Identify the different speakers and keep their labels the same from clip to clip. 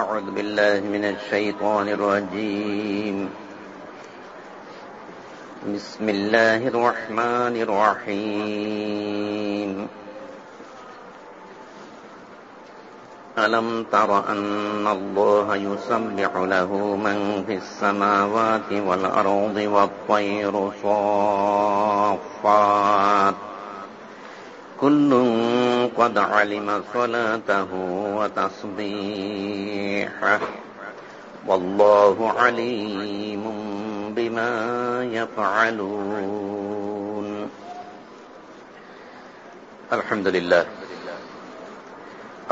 Speaker 1: أعوذ بالله من الشيطان الرجيم. بسم الله الرحمن الرحيم. ألم تر أن الله يسبح له من في السماوات والأرض والطير صافات؟ كل قد علم صلاته وتصبيحه والله عليم بما يفعلون الحمد لله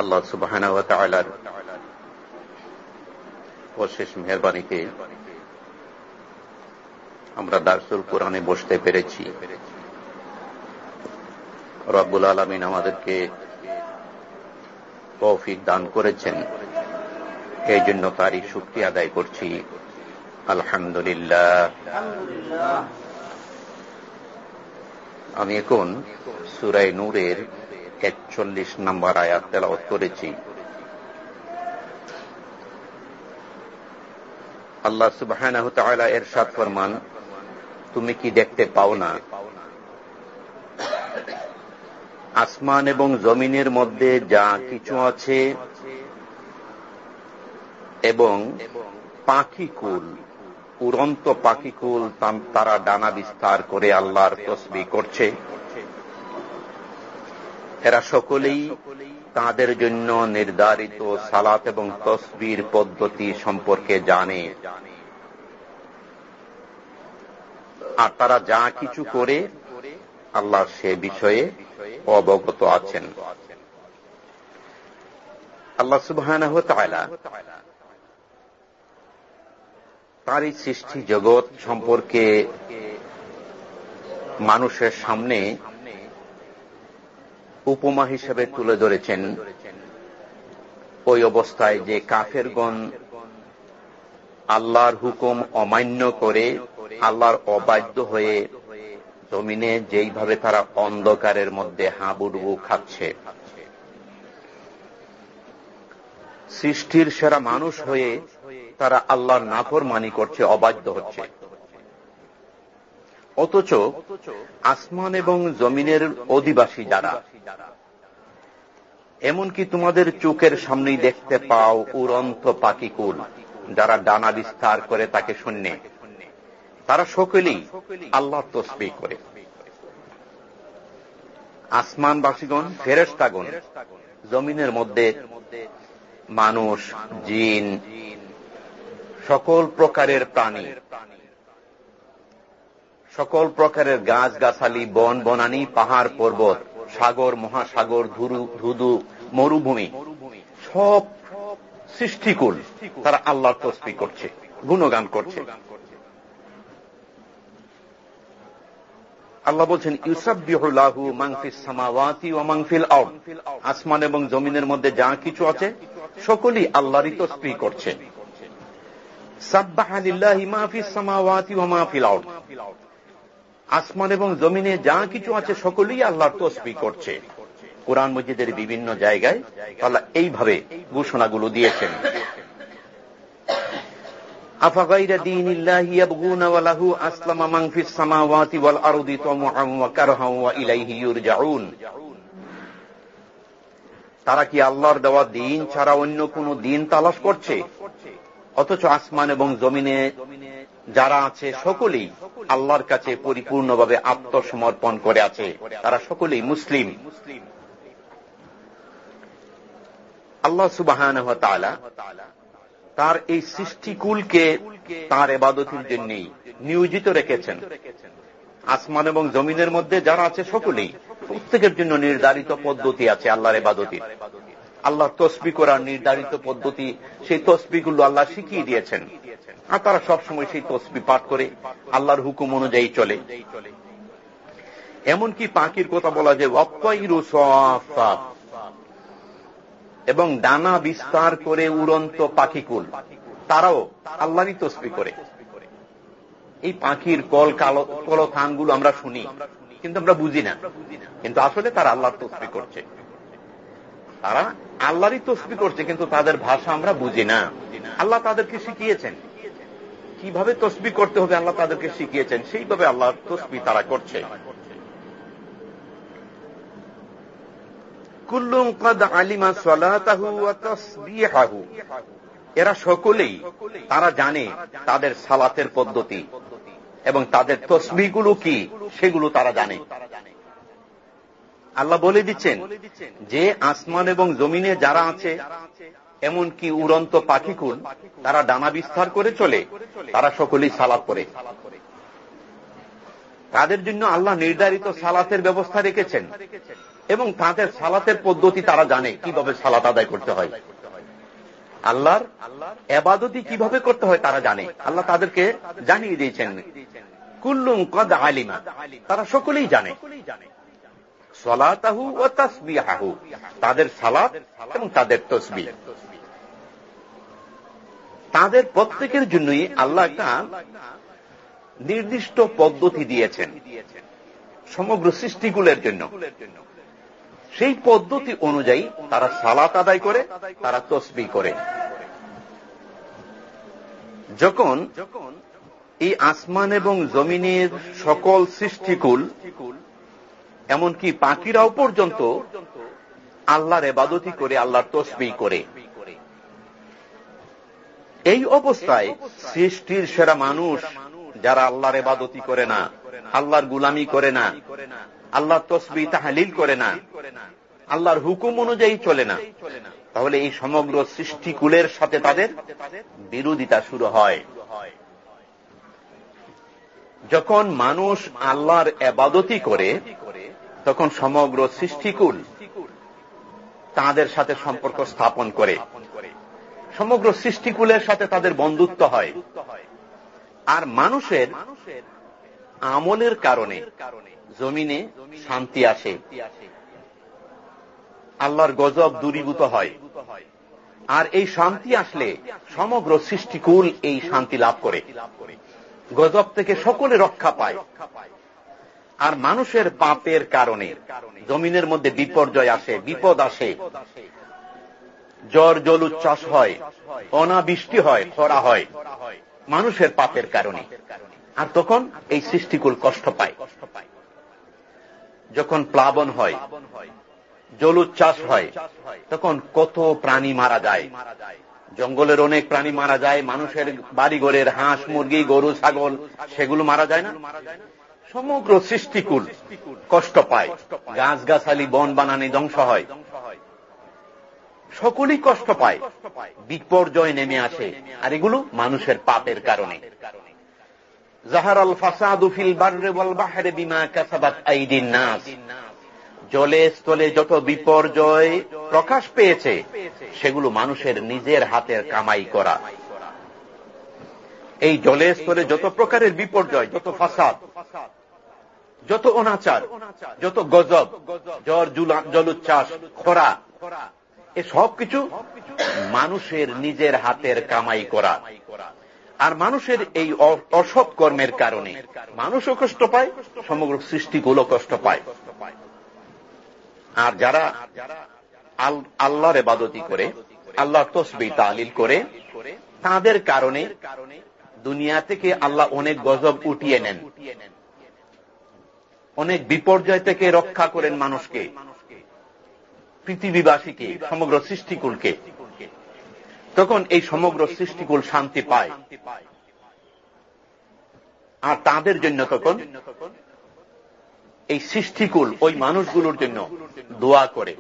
Speaker 1: আল্লাহ সুবাহানা ওয়া তাআলার অশেষ মেহরবানিতে আমরা দারসুল কোরআনে বসতে পেরেছি রব্বুল আলমিন আমাদেরকে তৌফিক দান করেছেন। এই জন্য তারই শুক্তি আদায় করছি। আলহামদুলিল্লাহ। আমি এখন সুরাই নূরের একচল্লিশ নম্বর আয়াত তেলাওত করেছি। আল্লাহ সুবাহ এর সাত ফরমান, তুমি কি দেখতে পাও না? আসমান এবং জমিনের মধ্যে যা কিছু আছে এবং পাখিকুল উড়ন্ত পাখিকুল তারা ডানা বিস্তার করে আল্লাহর তসবি করছে। এরা সকলেই তাদের জন্য নির্ধারিত সালাত এবং তসবির পদ্ধতি সম্পর্কে জানে। আর তারা যা কিছু করে, আল্লাহ সে বিষয়ে অবগত আছেন। আল্লাহ সুবাহ তার এই সৃষ্টি জগৎ সম্পর্কে মানুষের সামনে উপমা হিসেবে তুলে ধরেছেন। ওই অবস্থায় যে কাফেরগণ আল্লাহর হুকুম অমান্য করে আল্লাহর অবাধ্য হয়ে জমিনে যেইভাবে তারা অন্ধকারের মধ্যে হাঁবুডুবু খাচ্ছে, সৃষ্টির সেরা মানুষ হয়ে তারা আল্লাহর নাফর মানি করছে, অবাধ্য হচ্ছে। অথচ আসমান এবং জমিনের অধিবাসী যারা, এমনকি তোমাদের চোখের সামনেই দেখতে পাও উড়ন্ত পাখিকুল যারা ডানা বিস্তার করে তাকে শূন্যে তারা সকলেই আল্লাহ তসবি করে। আসমানবাসীগণ ফেরেস্তাগণ জমিনের মধ্যে মানুষ, জিন, সকল প্রকারের প্রাণী, সকল প্রকারের গাছ গাছালি বন, বনানি, পাহাড়, পর্বত, সাগর, মহাসাগর ধুধু, মরুভূমি, সব সৃষ্টিকুল, তারা আল্লাহর তসবি করছে, গুণগান করছে। আল্লাহ বলছেন ইউসাবিহু মাংফিস সামাওয়াতি ও মাংফিল আউট আসমান এবং জমিনের মধ্যে যা কিছু আছে, সকলেই আল্লাহরই তসবি করছে। আসমান এবং জমিনে যা কিছু আছে, সকলেই আল্লাহর তসবি করছে। কোরআন মসজিদের বিভিন্ন জায়গায় আল্লাহ এইভাবে ঘোষণাগুলো দিয়েছেন। أفغير دين الله يبغون وله أسلم من في السماوات والأرض طمعا وكرها وإليه يرجعون তারা কি আল্লাহর দেওয়া দিন ছাড়া অন্য কোন দিন তালাশ করছে অথচ আসমান এবং জমিনে যারা আছে সকলেই আল্লাহর কাছে পরিপূর্ণভাবে আত্মসমর্পণ করে আছে তারা সকলেই মুসলিম আল্লাহ সুবাহ তার এই সৃষ্টিকুলকে তার এবাদতির জন্যই নিয়োজিত রেখেছেন। আসমান এবং জমিনের মধ্যে যারা আছে সকলেই প্রত্যেকের জন্য নির্ধারিত পদ্ধতি আছে আল্লাহর এবাদতির। আল্লাহ তসবি করার নির্ধারিত পদ্ধতি, সেই তসবিগুলো আল্লাহ শিখিয়ে দিয়েছেন। আর তারা সবসময় সেই তসবি পাঠ করে, আল্লাহর হুকুম অনুযায়ী চলে। এমনকি পাখির কথা বলা যে এবং ডানা বিস্তার করে উড়ন্ত পাখিকুল, তারাও আল্লাহরই তসবি করে। এই পাখির কল কালো, কলথানগুলো আমরা শুনি, কিন্তু আমরা বুঝি না। কিন্তু আসলে তারা আল্লাহর তসবি করছে। তারা আল্লাহরই তসবি করছে, কিন্তু তাদের ভাষা আমরা বুঝি না। আল্লাহ তাদেরকে শিখিয়েছেন। কীভাবে তসবি করতে হবে আল্লাহ তাদেরকে শিখিয়েছেন, সেইভাবে আল্লাহ তসবি তারা করছে। কুল্লুম কদ আলিমা সলাতাহু তাসবিহাহু। এরা সকলেই তারা জানে তাদের সালাতের পদ্ধতি এবং তাদের তসবিগুলো কি সেগুলো তারা জানে। আল্লাহ বলে দিচ্ছেন যে আসমান এবং জমিনে যারা আছে, এমনকি উড়ন্ত পাখিকুল, তারা ডানা বিস্তার করে চলে, তারা সকলেই সালাত করে তাদের জন্য আল্লাহ নির্ধারিত সালাতের ব্যবস্থা রেখেছেন। এবং তাদের সালাতের পদ্ধতি তারা জানে, কীভাবে সালাত আদায় করতে হয়। আল্লাহর এবাদতি কীভাবে করতে হয় তারা জানে। আল্লাহ তাদেরকে জানিয়ে দিয়েছেন, কুল্লুম কদ আলিমা, তারা সকলেই জানে। সলাতাহু ও তসবিহাহু, তাদের সালাত এবং তাদের তসবি। তাদের প্রত্যেকের জন্যই আল্লাহ একটা নির্দিষ্ট পদ্ধতি দিয়েছেন, সমগ্র সৃষ্টিগুলের জন্য। সেই পদ্ধতি অনুযায়ী তারা সালাত আদায় করে, তারা তসবি করে। যখন এই আসমান এবং জমিনের সকল সৃষ্টিকুল, এমনকি পাখিরাও পর্যন্ত আল্লাহর এবাদতি করে, আল্লাহর তসবি করে। এই অবস্থায় সৃষ্টির সেরা মানুষ যারা আল্লাহর এবাদতি করে না, আল্লাহর গুলামি করে না আল্লাহর তসবি তাহালিল করে না। আল্লাহর হুকুম অনুযায়ী চলে না। তাহলে এই সমগ্র সৃষ্টিকুলের সাথে তাদের বিরোধিতা শুরু হয়। যখন মানুষ আল্লাহর এবাদতি করে, তখন সমগ্র সৃষ্টিকুল তাদের সাথে সম্পর্ক স্থাপন করে। সমগ্র সৃষ্টিকুলের সাথে তাদের বন্ধুত্ব হয়। আর মানুষের আমলের কারণে জমিনে শান্তি আসে। আল্লাহর গজব দূরীভূত হয়। আর এই শান্তি আসলে সমগ্র সৃষ্টিকুল এই শান্তি লাভ করে। গজব থেকে সকলে রক্ষা পায়। আর মানুষের পাপের কারণে জমিনের মধ্যে বিপর্যয় আসে, বিপদ আসে। জ্বর জল উচ্ছ্বাস হয়, অনাবৃষ্টি হয়, খরা হয় মানুষের পাপের কারণে। আর তখন এই সৃষ্টিকুল কষ্ট পায়। যখন প্লাবন হয় জলোচ্ছ্বাস হয়, তখন কত প্রাণী মারা যায়। জঙ্গলের অনেক প্রাণী মারা যায়, মানুষের বাড়িঘরের হাঁস, মুরগি, গরু, ছাগল, সেগুলো মারা যায় না? সমগ্র সৃষ্টিকুল কষ্ট পায় গাছ গাছালি বন বানানি ধ্বংস হয়। সকলেই কষ্ট পায়, বিপর্যয় নেমে আসে, আর এগুলো মানুষের পাপের কারণে। জাহার আল ফাসাদুফিল বার্রে বল বাহারে বিমা কাসাবাত আইদিন নাস। জলে স্থলে যত বিপর্যয় প্রকাশ পেয়েছে, সেগুলো মানুষের নিজের হাতের কামাই করা। এই জলে স্থলে যত প্রকারের বিপর্যয়, যত ফাসাদ, যত অনাচার, যত গজব, জ্বর জলোচ্ছ্বাস, খরা, এ সব কিছু মানুষের নিজের হাতের কামাই করা। আর মানুষের এই অসৎ কর্মের কারণে। মানুষও কষ্ট পায়, সমগ্র সৃষ্টিগুলো কষ্ট পায়। আর যারা আল্লাহর এবাদতি করে, আল্লাহর তসবি তালিল করে, তাদের কারণে দুনিয়া থেকে আল্লাহ অনেক গজব উঠিয়ে নেন। অনেক বিপর্যয় থেকে রক্ষা করেন মানুষকে, পৃথিবীবাসীকে, সমগ্র সৃষ্টিকুলকে। তখন এই সমগ্র সৃষ্টিকুল শান্তি পায়। আর তাদের জন্য তখন এই সৃষ্টিকুল ওই মানুষগুলোর জন্য দোয়া করে।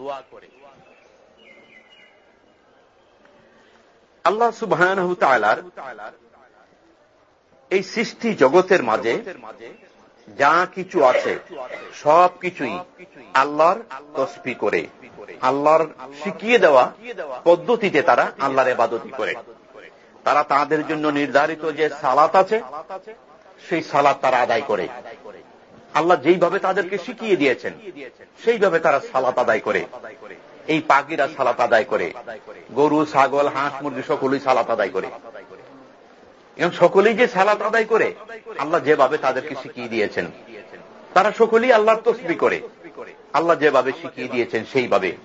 Speaker 1: আল্লাহ সুবাহ এই সৃষ্টি জগতের মাঝে যা কিছু আছে, সব কিছুই আল্লাহর তসবি করে। আল্লাহর শিখিয়ে দেওয়া পদ্ধতিতে তারা আল্লাহর এবাদতি করে। তারা তাদের জন্য নির্ধারিত যে সালাত আছে, সেই সালাত তারা আদায় করে। আল্লাহ যেইভাবে তাদেরকে শিখিয়ে দিয়েছেন, সেইভাবে তারা সালাত আদায় করে। এই পাখিরা সালাত আদায় করে। গরু, ছাগল, হাঁস, মুরগি সকলেই সালাত আদায় করে। এবং সকলেই যে সালাত আদায় করে, আল্লাহ যেভাবে তাদেরকে শিখিয়ে দিয়েছেন। তারা সকলেই আল্লাহর তসবি করে। আল্লাহ যেভাবে শিখিয়ে দিয়েছেন, সেইভাবে।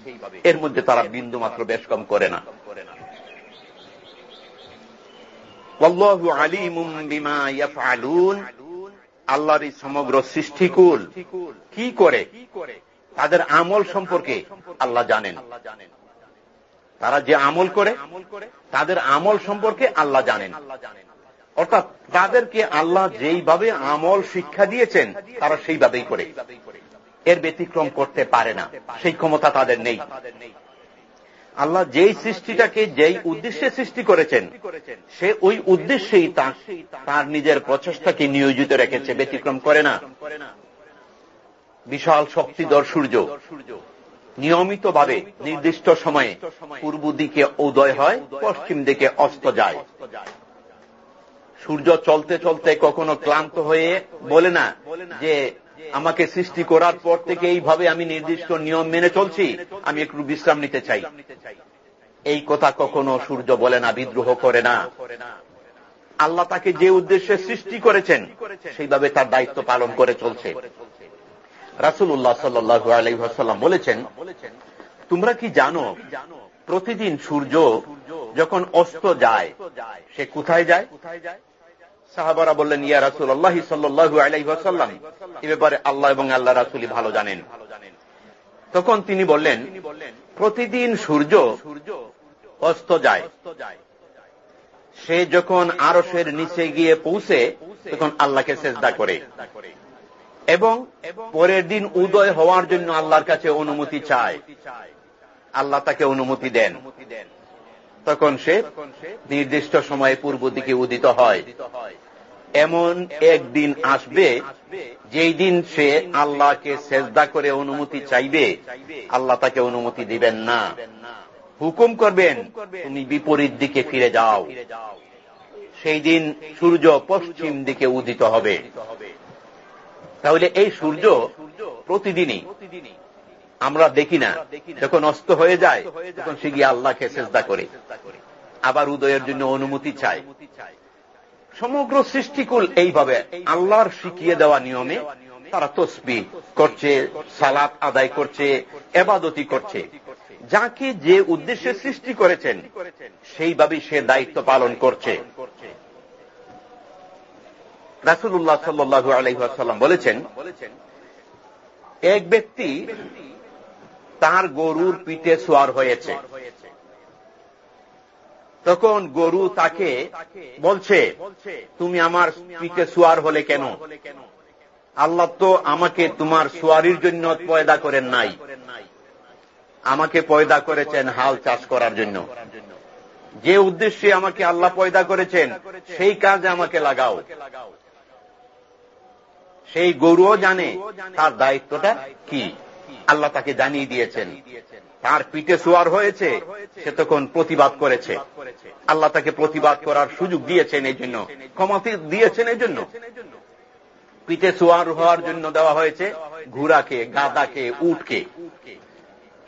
Speaker 1: এর মধ্যে তারা বিন্দু মাত্র বেশ কম করে না। আল্লাহর সমগ্র সৃষ্টিকুল কি করে? তাদের আমল সম্পর্কে আল্লাহ জানেন। তারা যে আমল করে, তাদের আমল সম্পর্কে আল্লাহ জানেন আল্লাহ জানেন। অর্থাৎ তাদেরকে আল্লাহ যেইভাবে আমল শিক্ষা দিয়েছেন, তারা সেইভাবেই করে। এর ব্যতিক্রম করতে পারে না। সেই ক্ষমতা তাদের নেই। আল্লাহ যেই সৃষ্টিটাকে, যেই উদ্দেশ্যে সৃষ্টি করেছেন, সে ওই উদ্দেশ্যেই তার নিজের প্রচেষ্টাকে নিয়োজিত রেখেছে, ব্যতিক্রম করে না। বিশাল শক্তিধর সূর্য, নিয়মিতভাবে নির্দিষ্ট সময়ে পূর্ব দিকে উদয় হয়, পশ্চিম দিকে অস্ত যায়। সূর্য চলতে চলতে কখনো ক্লান্ত হয়ে বলে না যে আমাকে সৃষ্টি করার পর থেকে এইভাবে আমি নির্দিষ্ট নিয়ম মেনে চলছি, আমি একটু বিশ্রাম নিতে চাই। এই কথা কখনো সূর্য বলে না, বিদ্রোহ করে না। আল্লাহ তাকে যে উদ্দেশ্যে সৃষ্টি করেছেন, সেইভাবে তার দায়িত্ব পালন করে চলছে। রাসুল্লাহ সাল্লু আলহাম বলেছেন, তোমরা কি জানো, প্রতিদিন সূর্য যখন অস্ত যায়, সে কোথায় যায়? সাহাবারা বললেন, ইয়া রাসুল আল্লাহ সাল্লু আলাইসাল্লাম এ ব্যাপারে আল্লাহ এবং আল্লাহ রাসুলি ভালো জানেন। তখন তিনি বললেন, প্রতিদিন সূর্য অস্ত যায়। সে যখন আরসের নিচে গিয়ে পৌঁছে, তখন আল্লাহকে চেষ্টা করে। এবং পরের দিন উদয় হওয়ার জন্য আল্লাহর কাছে অনুমতি চায়। আল্লাহ তাকে অনুমতি দেন। তখন সে নির্দিষ্ট সময়ে পূর্ব দিকে উদিত হয়। এমন একদিন আসবে, যেই দিন সে আল্লাহকে সেজদা করে অনুমতি চাইবে। আল্লাহ তাকে অনুমতি দিবেন না। হুকুম করবেন, তুমি বিপরীত দিকে ফিরে যাও। সেই দিন সূর্য পশ্চিম দিকে উদিত হবে। তাহলে এই সূর্য প্রতিদিনই আমরা দেখি না, যখন অস্ত হয়ে যায়, তখন সে গিয়ে আল্লাহকে চেষ্টা করে। আবার উদয়ের জন্য অনুমতি চায়। সমগ্র সৃষ্টিকুল এইভাবে আল্লাহর শিখিয়ে দেওয়া নিয়মে তারা তসবি করছে, সালাত আদায় করছে, এবাদতি করছে। যাকে যে উদ্দেশ্যে সৃষ্টি করেছেন, সেইভাবেই সে দায়িত্ব পালন করছে। রাসুল্লাহ সাল্লু আলহাম বলেছেন, এক ব্যক্তি তার গরুর পিঠে সোয়ার হয়েছে। তখন গরু তাকে বলছে, তুমি আমার পিঠে সোয়ার হলে কেন? আল্লাহ তো আমাকে তোমার সোয়ারির জন্য পয়দা করেন নাই। আমাকে পয়দা করেছেন হাল চাষ করার জন্য। যে উদ্দেশ্যে আমাকে আল্লাহ পয়দা করেছেন, সেই কাজে আমাকে লাগাও। সেই গরুও জানে তার দায়িত্বটা কি? আল্লাহ তাকে জানিয়ে দিয়েছেন, তার পিঠে সোয়ার হয়েছে, সে তখন প্রতিবাদ করেছে। আল্লাহ তাকে প্রতিবাদ করার সুযোগ দিয়েছেন এই জন্য ক্ষমতি দিয়েছেন এই জন্য। পিঠে সোয়ার হওয়ার জন্য দেওয়া হয়েছে ঘোড়াকে, গাদাকে, উটকে।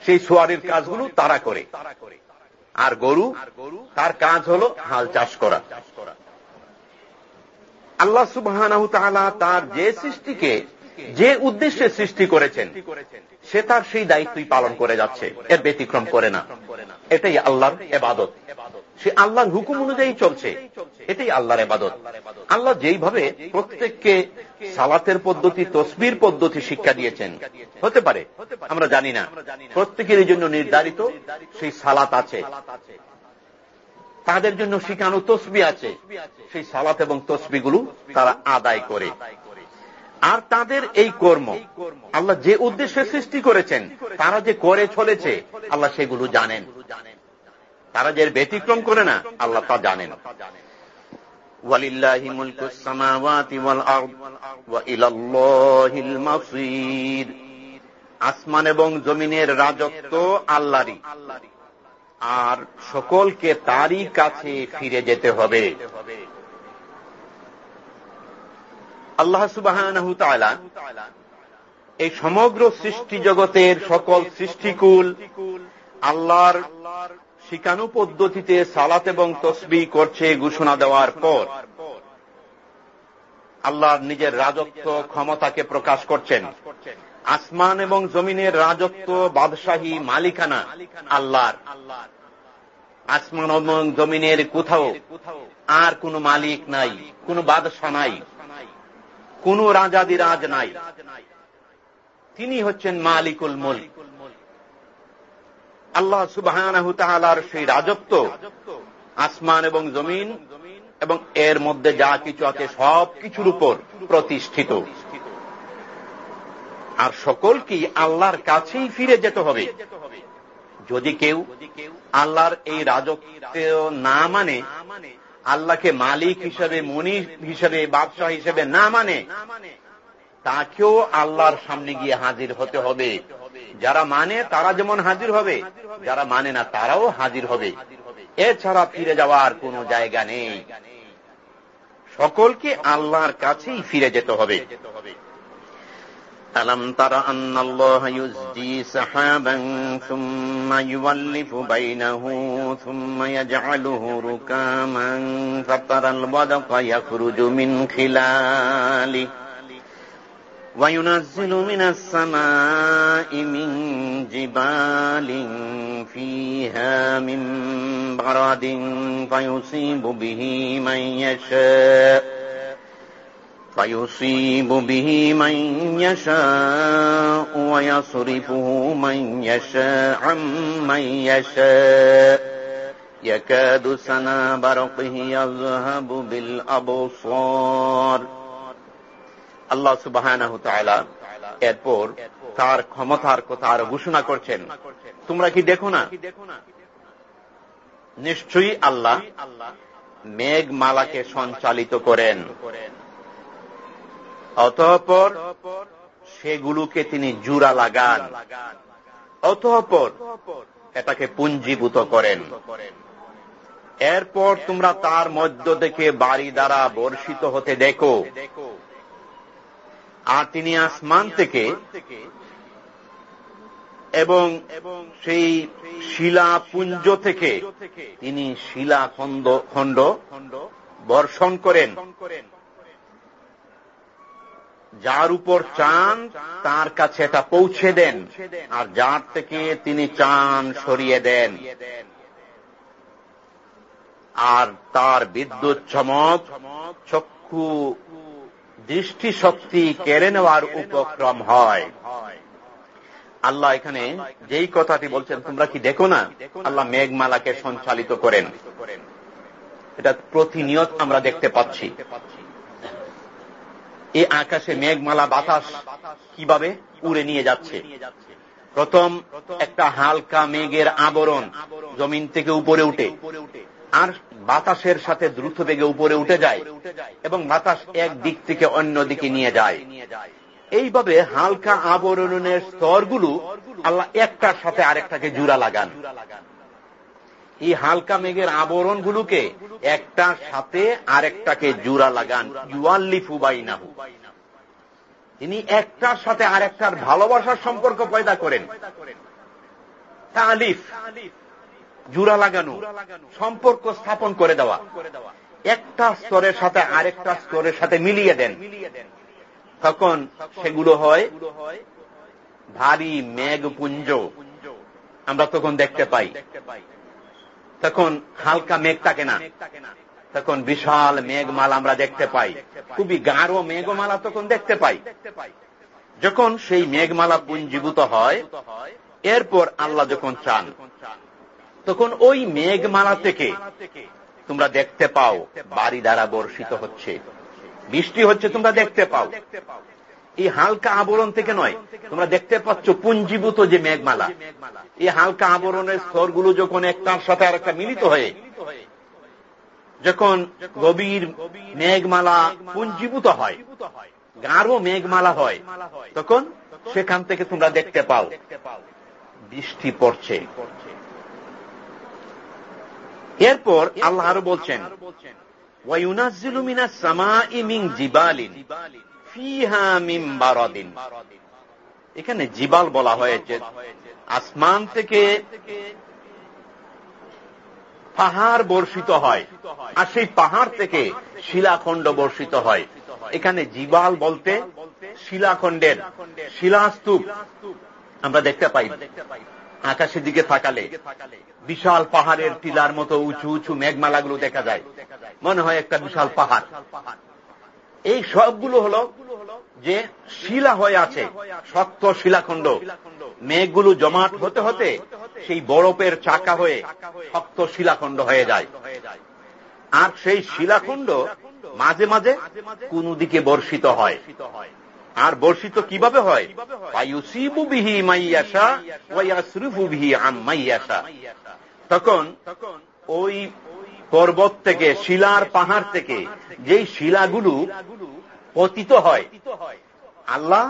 Speaker 1: সেই সোয়ারের কাজগুলো তারা করে। আর গরু, তার কাজ হল হাল চাষ করা। আল্লাহ সুবাহ তার যে সৃষ্টিকে যে উদ্দেশ্যে সৃষ্টি করেছেন, সে তার সেই দায়িত্বই পালন করে যাচ্ছে। এর ব্যতিক্রম করে না। এটাই আল্লাহর এবাদত। সে আল্লাহর হুকুম অনুযায়ী চলছে। এটাই আল্লাহর এবাদত। আল্লাহ যেইভাবে প্রত্যেককে সালাতের পদ্ধতি, তসবির পদ্ধতি শিক্ষা দিয়েছেন, হতে পারে, আমরা জানি না। প্রত্যেকের জন্য নির্ধারিত সেই সালাত আছে। তাদের জন্য শিখানো তসবি আছে। সেই সালাত এবং তসবিগুলো তারা আদায় করে। আর তাদের এই কর্ম। আল্লাহ যে উদ্দেশ্যে সৃষ্টি করেছেন, তারা যে করে চলেছে, আল্লাহ সেগুলো জানেন। তারা যে ব্যতিক্রম করে না, আল্লাহ তা জানেন। আসমান এবং জমিনের রাজত্ব আল্লাহরই। আর সকলকে তারই কাছে ফিরে যেতে হবে। আল্লাহ সুবাহ এই সমগ্র সৃষ্টি জগতের সকল সৃষ্টিকুল আল্লাহর শিকানু পদ্ধতিতে সালাত এবং তসবি করছে ঘোষণা দেওয়ার পর আল্লাহর নিজের রাজত্ব ক্ষমতাকে প্রকাশ করছেন। আসমান এবং জমিনের রাজত্ব, বাদশাহী, মালিকানা আল্লাহর। আসমান এবং জমিনের কোথাও আর কোন মালিক নাই, কোন বাদশাহ নাই। কোন রাজাদিরাজ নাই। তিনি হচ্ছেন মালিকুল মুল্ক। আল্লাহ সুবাহ সেই রাজত্ব, আসমান এবং জমিন এবং এর মধ্যে যা কিছু আছে সব কিছুর উপর প্রতিষ্ঠিত। আর সকলকেই আল্লাহর কাছেই ফিরে যেতে হবে? যদি কেউ আল্লাহর এই রাজত্ব না মানে আল্লাহকে মালিক হিসেবে মনি হিসেবে, বাদশাহ হিসেবে না মানে তাকেও আল্লাহর সামনে গিয়ে হাজির হতে হবে। যারা মানে তারা যেমন হাজির হবে, যারা মানে না, তারাও হাজির হবে। এছাড়া ফিরে যাওয়ার কোনো জায়গা নেই। সকলকে আল্লাহর কাছেই ফিরে যেতে হবে। ألم تر أن الله يزجي سحابا ثم يولف بينه ثم يجعله ركاما فترى الودق يخرج من خلاله وينزل من السماء من جبال فيها من برد فيصيب به من يشاء فيصيب به من يشاء ويصرفه من يشاء عن من يشاء يكاد سنا برقه يذهب بالأبصار আল্লাহ সুবাহ এরপর তার ক্ষমতার কথা আরো ঘোষণা করছেন তোমরা কি দেখো না নিশ্চয়ই আল্লাহ মেঘ মালাকে সঞ্চালিত করেন অতঃপর সেগুলোকে তিনি জুড়া লাগান। অতঃপর এটাকে পুঞ্জীভূত করেন। এরপর তোমরা তার মধ্য থেকে বাড়ি দ্বারা বর্ষিত হতে দেখো। আর তিনি আসমান থেকে এবং সেই শিলা পুঞ্জ থেকে তিনি শিলা খণ্ড খণ্ড বর্ষণ করেন করেন। যার উপর চান তার কাছে এটা পৌঁছে দেন, আর যার থেকে তিনি চান সরিয়ে দেন। আর তার বিদ্যুৎ চমক, চক্ষু দৃষ্টি শক্তি কেড়ে নেওয়ার উপক্রম হয়। আল্লাহ এখানে যেই কথাটি বলছেন, তোমরা কি দেখো না? আল্লাহ মেঘমালাকে সঞ্চালিত করেন। এটা প্রতিনিয়ত আমরা দেখতে পাচ্ছি। এই আকাশে মেঘমালা বাতাস কীভাবে উড়ে নিয়ে যাচ্ছে? প্রথম একটা হালকা মেঘের আবরণ জমিন থেকে উপরে উঠে। আর বাতাসের সাথে দ্রুত বেগে উপরে উঠে যায় এবং বাতাস এক দিক থেকে অন্য দিকে নিয়ে যায়। এইভাবে হালকা আবরণের স্তরগুলো আল্লাহ একটার সাথে আরেকটাকে জুড়া লাগান। এই হালকা মেঘের আবরণগুলোকে একটার সাথে আরেকটাকে জুড়া লাগান। ইউয়াল্লিফু বাইনাহু। তিনি একটার সাথে আরেকটার ভালোবাসার সম্পর্ক পয়দা করেন। তালিফ। জুড়া লাগানো। সম্পর্ক স্থাপন করে দেওয়া। একটা স্তরের সাথে আরেকটা স্তরের সাথে মিলিয়ে দেন। তখন সেগুলো হয় ভারী মেঘপুঞ্জ। আমরা তখন দেখতে পাই। তখন হালকা মেঘ থাকে না। তখন বিশাল মেঘমালা আমরা দেখতে পাই। খুবই গাঢ় মেঘমালা তখন দেখতে পাই। যখন সেই মেঘমালা পুঞ্জীভূত হয়, এরপর আল্লাহ যখন চান, তখন ওই মেঘমালা থেকে তোমরা দেখতে পাও, বাড়ি দ্বারা বর্ষিত হচ্ছে। বৃষ্টি হচ্ছে, তোমরা দেখতে পাও। এই হালকা আবরণ থেকে নয়। তোমরা দেখতে পাচ্ছ পুঞ্জীভূত যে মেঘমালা। এই হালকা আবরণের স্তরগুলো যখন একটার সাথে আর একটা মিলিত হয়ে, যখন গভীর মেঘমালা পুঞ্জীভূত হয়, গাঢ় মেঘমালা হয়, তখন সেখান থেকে তোমরা দেখতে পাও বৃষ্টি পড়ছে। এরপর আল্লাহ আরও বলছেন এখানে জিবাল বলা হয়েছে। আসমান থেকে পাহাড় বর্ষিত হয় আর সেই পাহাড় থেকে শিলাখণ্ড বর্ষিত হয়। এখানে জিবাল বলতে শিলাখণ্ডের শিলাস্তূপ। আমরা দেখতে পাই। আকাশের দিকে থাকালে বিশাল পাহাড়ের টিলার মতো উঁচু উঁচু মেঘমালাগুলো দেখা যায়। মনে হয় একটা বিশাল পাহাড়। এই সবগুলো হল যে শিলা হয়ে আছে, শক্ত শিলাখণ্ড। মেঘগুলো জমাট হতে হতে সেই বরফের চাকা হয়ে শক্ত শিলাখণ্ড হয়ে যায়। আর সেই শিলাখণ্ড মাঝে মাঝে কোন দিকে বর্ষিত হয়। আর বর্ষিত কীভাবে হয়? তখন ওই পর্বত থেকে, শিলার পাহাড় থেকে যেই শিলাগুলো পতিত হয়। আল্লাহ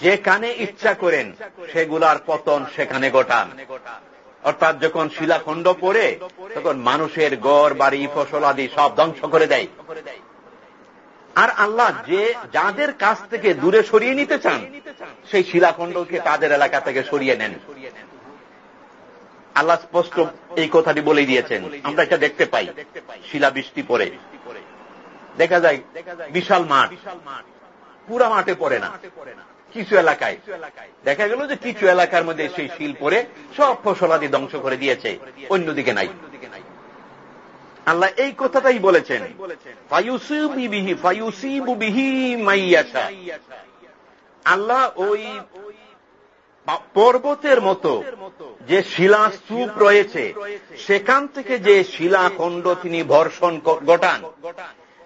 Speaker 1: যেখানে ইচ্ছা করেন, সেগুলার পতন সেখানে ঘটান। অর্থাৎ যখন শিলাখণ্ড পড়ে, তখন মানুষের গড়, বাড়ি, ফসল আদি সব ধ্বংস করে দেয়। আর আল্লাহ যে যাদের কাছ থেকে দূরে সরিয়ে নিতে চান, সেই শিলাখণ্ডকে তাদের এলাকা থেকে সরিয়ে নেন। আল্লাহ স্পষ্ট এই কথাটি বলে দিয়েছেন। আমরা এটা দেখতে পাই। শিলা বৃষ্টি পরে দেখা যায় বিশাল মাঠ। পুরা মাঠে পড়ে না। কিছু এলাকায়। দেখা গেল যে কিছু এলাকার মধ্যে সেই শিল পরে সব ফসলাদি ধ্বংস করে দিয়েছে। অন্যদিকে নাই। আল্লাহ এই কথাটাই বলেছেন। আল্লাহ ওই পর্বতের মতো যে শিলা স্তূপ রয়েছে, সেখান থেকে যে শিলাখণ্ড তিনি বর্ষণ ঘটান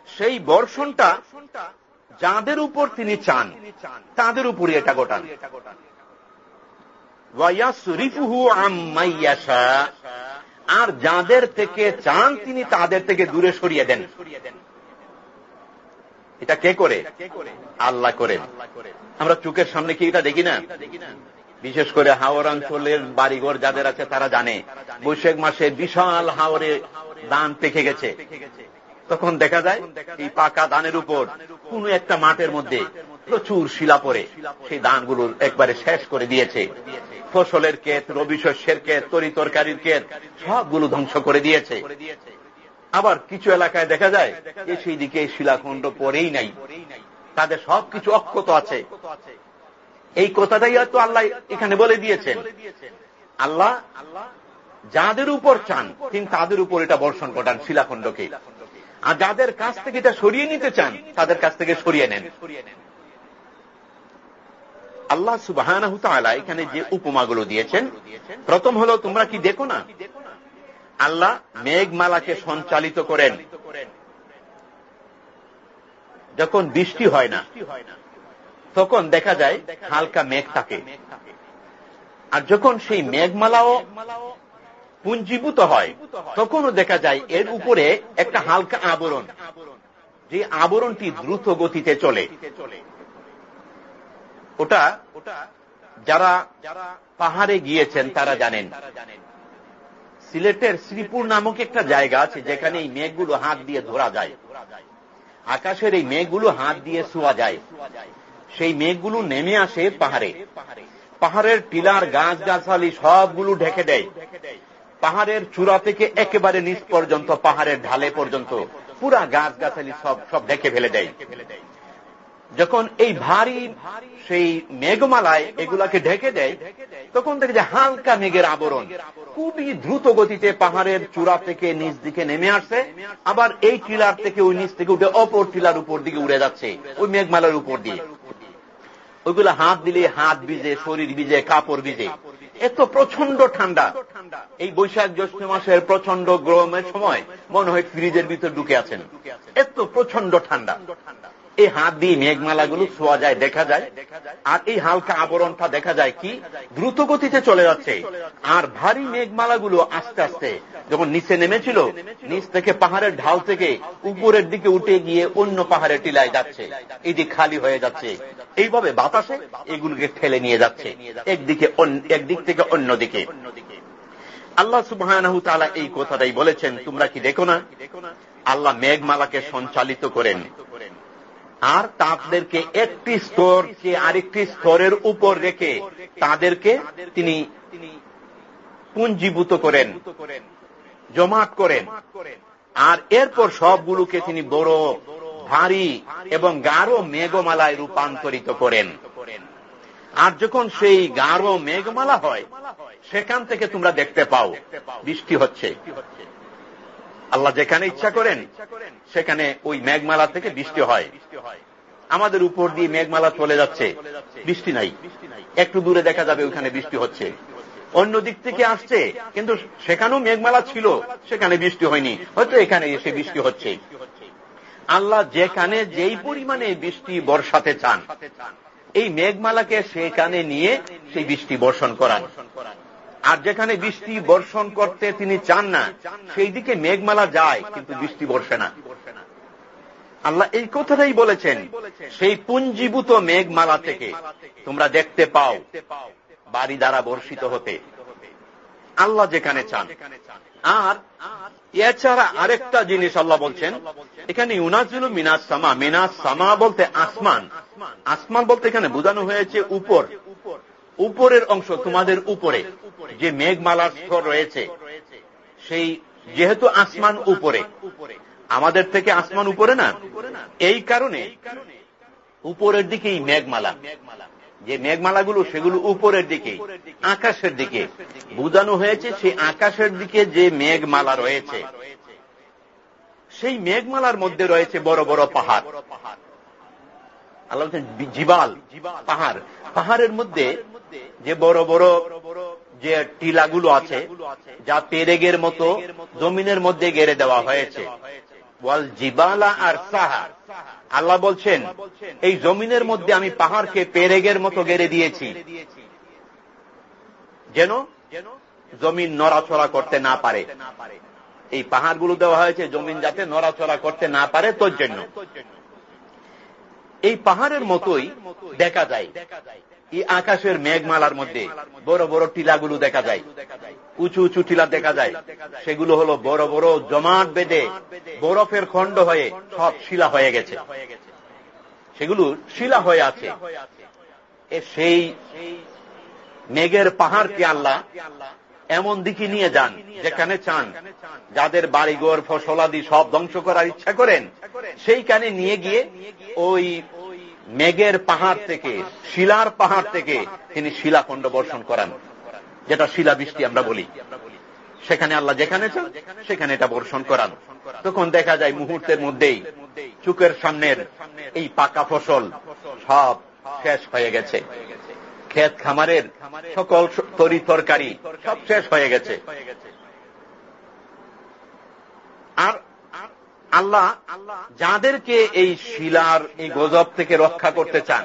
Speaker 1: সেই বর্ষণটা যাদের উপর তিনি চান, তাদের উপরই এটা ঘটান। আর যাদের থেকে চান তিনি তাদের থেকে দূরে সরিয়ে দেন। এটা কে করে? আল্লাহ করেন আমরা চোখের সামনে কি এটা দেখি না? বিশেষ করে হাওড় অঞ্চলের বাড়িঘর যাদের আছে তারা জানে। বৈশাখ মাসে বিশাল হাওড়ে দান পেকে গেছে। তখন দেখা যায় এই পাকা দানের উপর কোন একটা মাঠের মধ্যে প্রচুর শিলা পরে সেই দানগুলো একবারে শেষ করে দিয়েছে। ফসলের ক্ষেত, রবি শস্যের ক্ষেত, তরি তরকারির ক্ষেত, সবগুলো ধ্বংস করে দিয়েছে। আবার কিছু এলাকায় দেখা যায় যে সেই দিকে শিলাখণ্ড পরেই নাই। তাদের সবকিছু অক্ষত আছে। এই কথাটাই হয়তো আল্লাহ এখানে বলে দিয়েছেন। আল্লাহ যাদের উপর চান, তিনি তাদের উপর এটা বর্ষণ ঘটান শিলাখণ্ডকে। আর যাদের কাছ থেকে এটা সরিয়ে নিতে চান, তাদের কাছ থেকে সরিয়ে নেন। আল্লাহ সুবাহ এখানে যে উপমাগুলো দিয়েছেন, প্রথম হলো, তোমরা কি দেখো না? আল্লাহ মেঘমালাকে সঞ্চালিত করেন। যখন বৃষ্টি হয় না, তখন দেখা যায় হালকা মেঘ থাকে। আর যখন সেই মেঘমালাও পুঞ্জীভূত হয়, তখনও দেখা যায় এর উপরে একটা হালকা আবরণ, যে আবরণটি দ্রুত গতিতে চলে। ওটা যারা যারা পাহাড়ে গিয়েছেন, তারা জানেন। সিলেটের শ্রীপুর নামক একটা জায়গা আছে, যেখানে এই মেঘগুলো হাত দিয়ে ধরা যায়। আকাশের এই মেঘগুলো হাত দিয়ে শোয়া যায়। সেই মেঘগুলো নেমে আসে পাহাড়ে। পাহাড়ের টিলার গাছ গাছালি সবগুলো ঢেকে দেয়। পাহাড়ের চূড়া থেকে একেবারে নিচ পর্যন্ত, পাহাড়ের ঢালে পর্যন্ত, পুরা গাছ গাছালি সব সব ঢেকে ফেলে দেয়। যখন এই ভারী, সেই মেঘমালায় এগুলাকে ঢেকে দেয়, তখন দেখে যে হালকা মেঘের আবরণ। খুবই দ্রুত গতিতে পাহাড়ের চূড়া থেকে নিচ দিকে নেমে আসছে। আবার এই টিলার থেকে ওই নিচ থেকে উঠে অপর টিলার উপর দিকে উড়ে যাচ্ছে, ওই মেঘমালার উপর দিয়ে। ওইগুলো হাত দিলে হাত ভিজে, শরীর ভিজে, কাপড় ভিজে। এত প্রচণ্ড ঠান্ডা। এই বৈশাখ জ্যৈষ্ঠ মাসের প্রচণ্ড গরমের সময় মনে হয় ফ্রিজের ভিতর ঢুকে আছেন। এত প্রচণ্ড ঠান্ডা। এই হাত দিয়ে মেঘমালাগুলো ছোঁয়া যায়, দেখা যায়। আর এই হালকা আবরণটা দেখা যায় কি? দ্রুত গতিতে চলে যাচ্ছে। আর ভারী মেঘমালাগুলো আস্তে আস্তে যখন নিচে নেমেছিল, নিচ থেকে পাহাড়ের ঢাল থেকে উপরের দিকে উঠে গিয়ে অন্য পাহাড়ের টিলায় যাচ্ছে। এই দিক খালি হয়ে যাচ্ছে। এইভাবে বাতাসে এগুলোকে ঠেলে নিয়ে যাচ্ছে। একদিকে একদিক থেকে অন্য দিকে আল্লাহ সুবাহ এই কথাটাই বলেছেন, তোমরা কি দেখো না? আল্লাহ মেঘমালাকে সঞ্চালিত করেন। আর তাদেরকে একটি স্তরকে আরেকটি স্তরের উপর রেখে তাদেরকে তিনি পুঞ্জীভূত করেন, জমাট করেন। আর এরপর সবগুলোকে তিনি বড়, ভারী এবং গাঢ় মেঘমালায় রূপান্তরিত করেন। আর যখন সেই গাঢ় মেঘমালা হয়, সেখান থেকে তোমরা দেখতে পাও, বৃষ্টি হচ্ছে। আল্লাহ যেখানে ইচ্ছা করেন, সেখানে ওই মেঘমালা থেকে বৃষ্টি হয়। আমাদের উপর দিয়ে মেঘমালা চলে যাচ্ছে, বৃষ্টি নাই। একটু দূরে দেখা যাবে ওখানে বৃষ্টি হচ্ছে। অন্য দিক থেকে আসছে, কিন্তু সেখানেও মেঘমালা ছিল, সেখানে বৃষ্টি হয়নি। হয়তো এখানে এসে বৃষ্টি হচ্ছে। আল্লাহ যেখানে যেই পরিমাণে বৃষ্টি বর্ষাতে চান, এই মেঘমালাকে সেখানে নিয়ে সেই বৃষ্টি বর্ষণ করান। আর যেখানে বৃষ্টি, বর্ষণ করতে তিনি চান না, সেই দিকে মেঘমালা যায়, কিন্তু বৃষ্টি বর্ষে না। আল্লাহ এই কথাটাই বলেছেন, সেই পুঞ্জীভূত মেঘমালা থেকে তোমরা দেখতে পাও বাড়ি দ্বারা বর্ষিত হতে। আল্লাহ যেখানে চান। আর এছাড়া আরেকটা জিনিস আল্লাহ বলছেন, এখানে ইউনাজুল মিনাস সামা মিনাস সামা বলতে আসমান। আসমান বলতে এখানে বোঝানো হয়েছে উপর। উপরের অংশ তোমাদের উপরে। যে মেঘমালার স্তর রয়েছে, সেই যেহেতু আসমান উপরে, আমাদের থেকে আসমান উপরে না, এই কারণে উপরের দিকেই মেঘমালা। যে মেঘমালাগুলো, সেগুলো উপরের দিকে, আকাশের দিকে। বোঝানো হয়েছে সেই আকাশের দিকে যে মেঘমালা রয়েছে। সেই মেঘমালার মধ্যে রয়েছে বড় বড় পাহাড়। আল্লাহ জিবাল, পাহাড়। পাহাড়ের মধ্যে যে বড় বড় যে টিলাগুলো আছে, যা পেরেগের মতো জমিনের মধ্যে গেড়ে দেওয়া হয়েছে। ওয়াল জিবালা আর সাহা। আল্লাহ বলছেন, এই জমিনের মধ্যে আমি পাহাড়কে পেরেগের মতো গেড়ে দিয়েছি। যেন জমিন নড়াচড়া করতে না পারে। এই পাহাড়গুলো দেওয়া হয়েছে জমিন যাতে নড়াচড়া করতে না পারে তোর জন্য। এই পাহাড়ের মতোই দেখা যায়। এই আকাশের মেঘমালার মধ্যে বড় বড় টিলাগুলো দেখা যায়। উঁচু উঁচু টিলা দেখা যায়। সেগুলো হলো বড় বড় জমাট বেঁধে বরফের খণ্ড হয়ে সব শিলা হয়ে গেছে। সেগুলো শিলা হয়ে আছে। সেই মেঘের পাহাড়কে আল্লাহ এমন দিকে নিয়ে যান, যেখানে চান যাদের বাড়িঘর, ফসলাদি সব ধ্বংস করার ইচ্ছা করেন, সেইখানে নিয়ে গিয়ে ওই মেঘের পাহাড় থেকে, শিলার পাহাড় থেকে তিনি শিলাখণ্ড বর্ষণ করান, যেটা শিলা বৃষ্টি আমরা বলি। সেখানে আল্লাহ যেখানে চান, সেখানে এটা বর্ষণ করান। তখন দেখা যায় মুহূর্তের মধ্যেই চুকের সামনের এই পাকা ফসল সব শেষ হয়ে গেছে। ক্ষেত খামারের সকল তরি তরকারি সব শেষ হয়ে গেছে। আর আল্লাহ যাদেরকে এই শিলার, এই গজব থেকে রক্ষা করতে চান,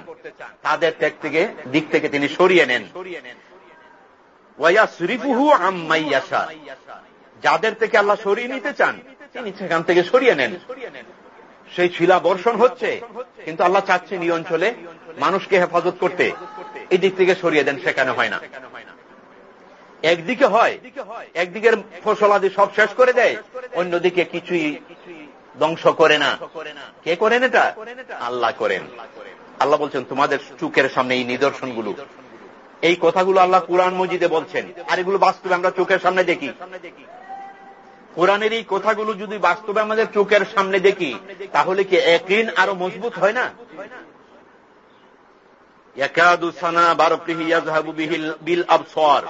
Speaker 1: তাদের ত্যাগ থেকে, দিক থেকে তিনি সরিয়ে নেন। ওয়া শরীফুহু আম্মাইয়াশা যাদের থেকে আল্লাহ সরিয়ে নিতে চান, তিনি সেখান থেকে সরিয়ে নেন। সেই শিলা বর্ষণ হচ্ছে, কিন্তু আল্লাহ চাচ্ছেন এই অঞ্চলে মানুষকে হেফাজত করতে। এই দিক থেকে সরিয়ে দেন, সেখানে হয় না। একদিকে হয়, একদিকের ফসলাদি সব শেষ করে দেয়, অন্যদিকে কিছুই ধ্বংস করে না। কে করেন এটা? আল্লাহ করেন। আল্লাহ বলছেন, তোমাদের চুকের সামনে এই নিদর্শনগুলো। এই কথাগুলো আল্লাহ কোরআন মজিদে বলছেন। আর এগুলো বাস্তবে আমরা চোখের সামনে দেখি। কোরআনের এই কথাগুলো যদি বাস্তবে আমাদের চোখের সামনে দেখি, তাহলে কি একদিন আরও মজবুত হয় না? বিল আবসার।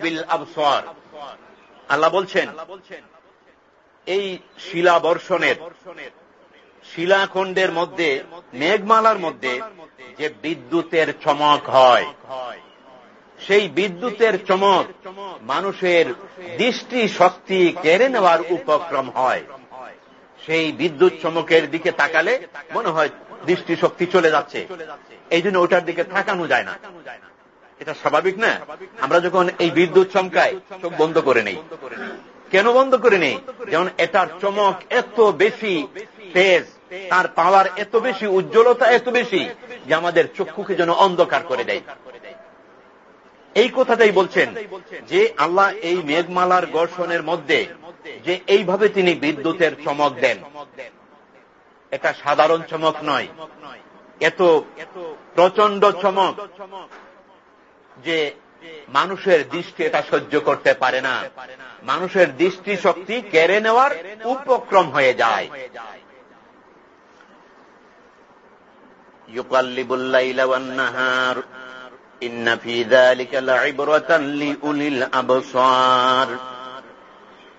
Speaker 1: বিল আবসার। আল্লাহ বলছেন, এই শিলা বর্ষণের শিলাখণ্ডের মধ্যে, মেঘমালার মধ্যে যে বিদ্যুতের চমক হয়, সেই বিদ্যুতের চমক মানুষের দৃষ্টি শক্তি কেড়ে নেওয়ার উপক্রম হয়। সেই বিদ্যুৎ চমকের দিকে তাকালে মনে হয় দৃষ্টি শক্তি চলে যাচ্ছে। এই জন্য ওটার দিকে তাকানো যায় না। এটা স্বাভাবিক না? আমরা যখন এই বিদ্যুৎ চমকায় চোখ বন্ধ করে নেই। কেন বন্ধ করে নেই? যেমন এটার চমক এত বেশি তেজ, তার পাওয়ার এত বেশি, উজ্জ্বলতা এত বেশি যে আমাদের চক্ষুকে যেন অন্ধকার করে দেয়। এই কথাটাই বলছেন যে আল্লাহ এই মেঘমালার গর্ষণের মধ্যে যে এইভাবে তিনি বিদ্যুতের চমক দেন। এটা সাধারণ চমক নয়, এত প্রচণ্ড চমক। যে মানুষের দৃষ্টি এটা সহ্য করতে পারে না। মানুষের দৃষ্টি শক্তি কেড়ে নেওয়ার উপক্রম হয়ে যায়।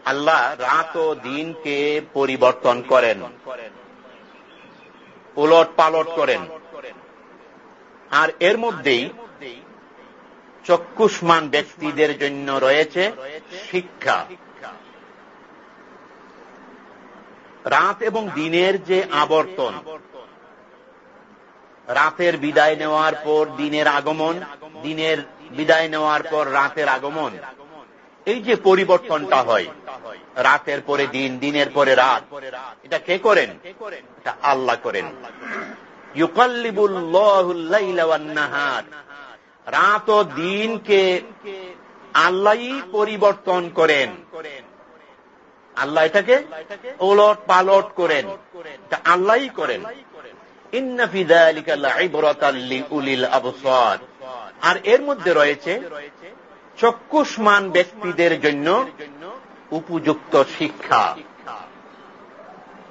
Speaker 1: আল্লাহ রাত ও দিনকে পরিবর্তন করেন। উলট পালট করেন। আর এর মধ্যেই চক্ষুষ্মান ব্যক্তিদের জন্য রয়েছে শিক্ষা। রাত এবং দিনের যে আবর্তন, রাতের বিদায় নেওয়ার পর দিনের আগমন, দিনের বিদায় নেওয়ার পর রাতের আগমন, এই যে পরিবর্তনটা হয়, রাতের পরে দিন, দিনের পরে রাত, এটা কে করেন? এটা আল্লাহ করেন। ইউকাল্লিবুল্লাহার রাত ও দিনকে আল্লাহ পরিবর্তন করেন। আল্লাহ এটাকে ওলট পালট করেন। আল্লাহ করেন। আর এর মধ্যে রয়েছে চক্ষুষ্মান ব্যক্তিদের জন্য উপযুক্ত শিক্ষা।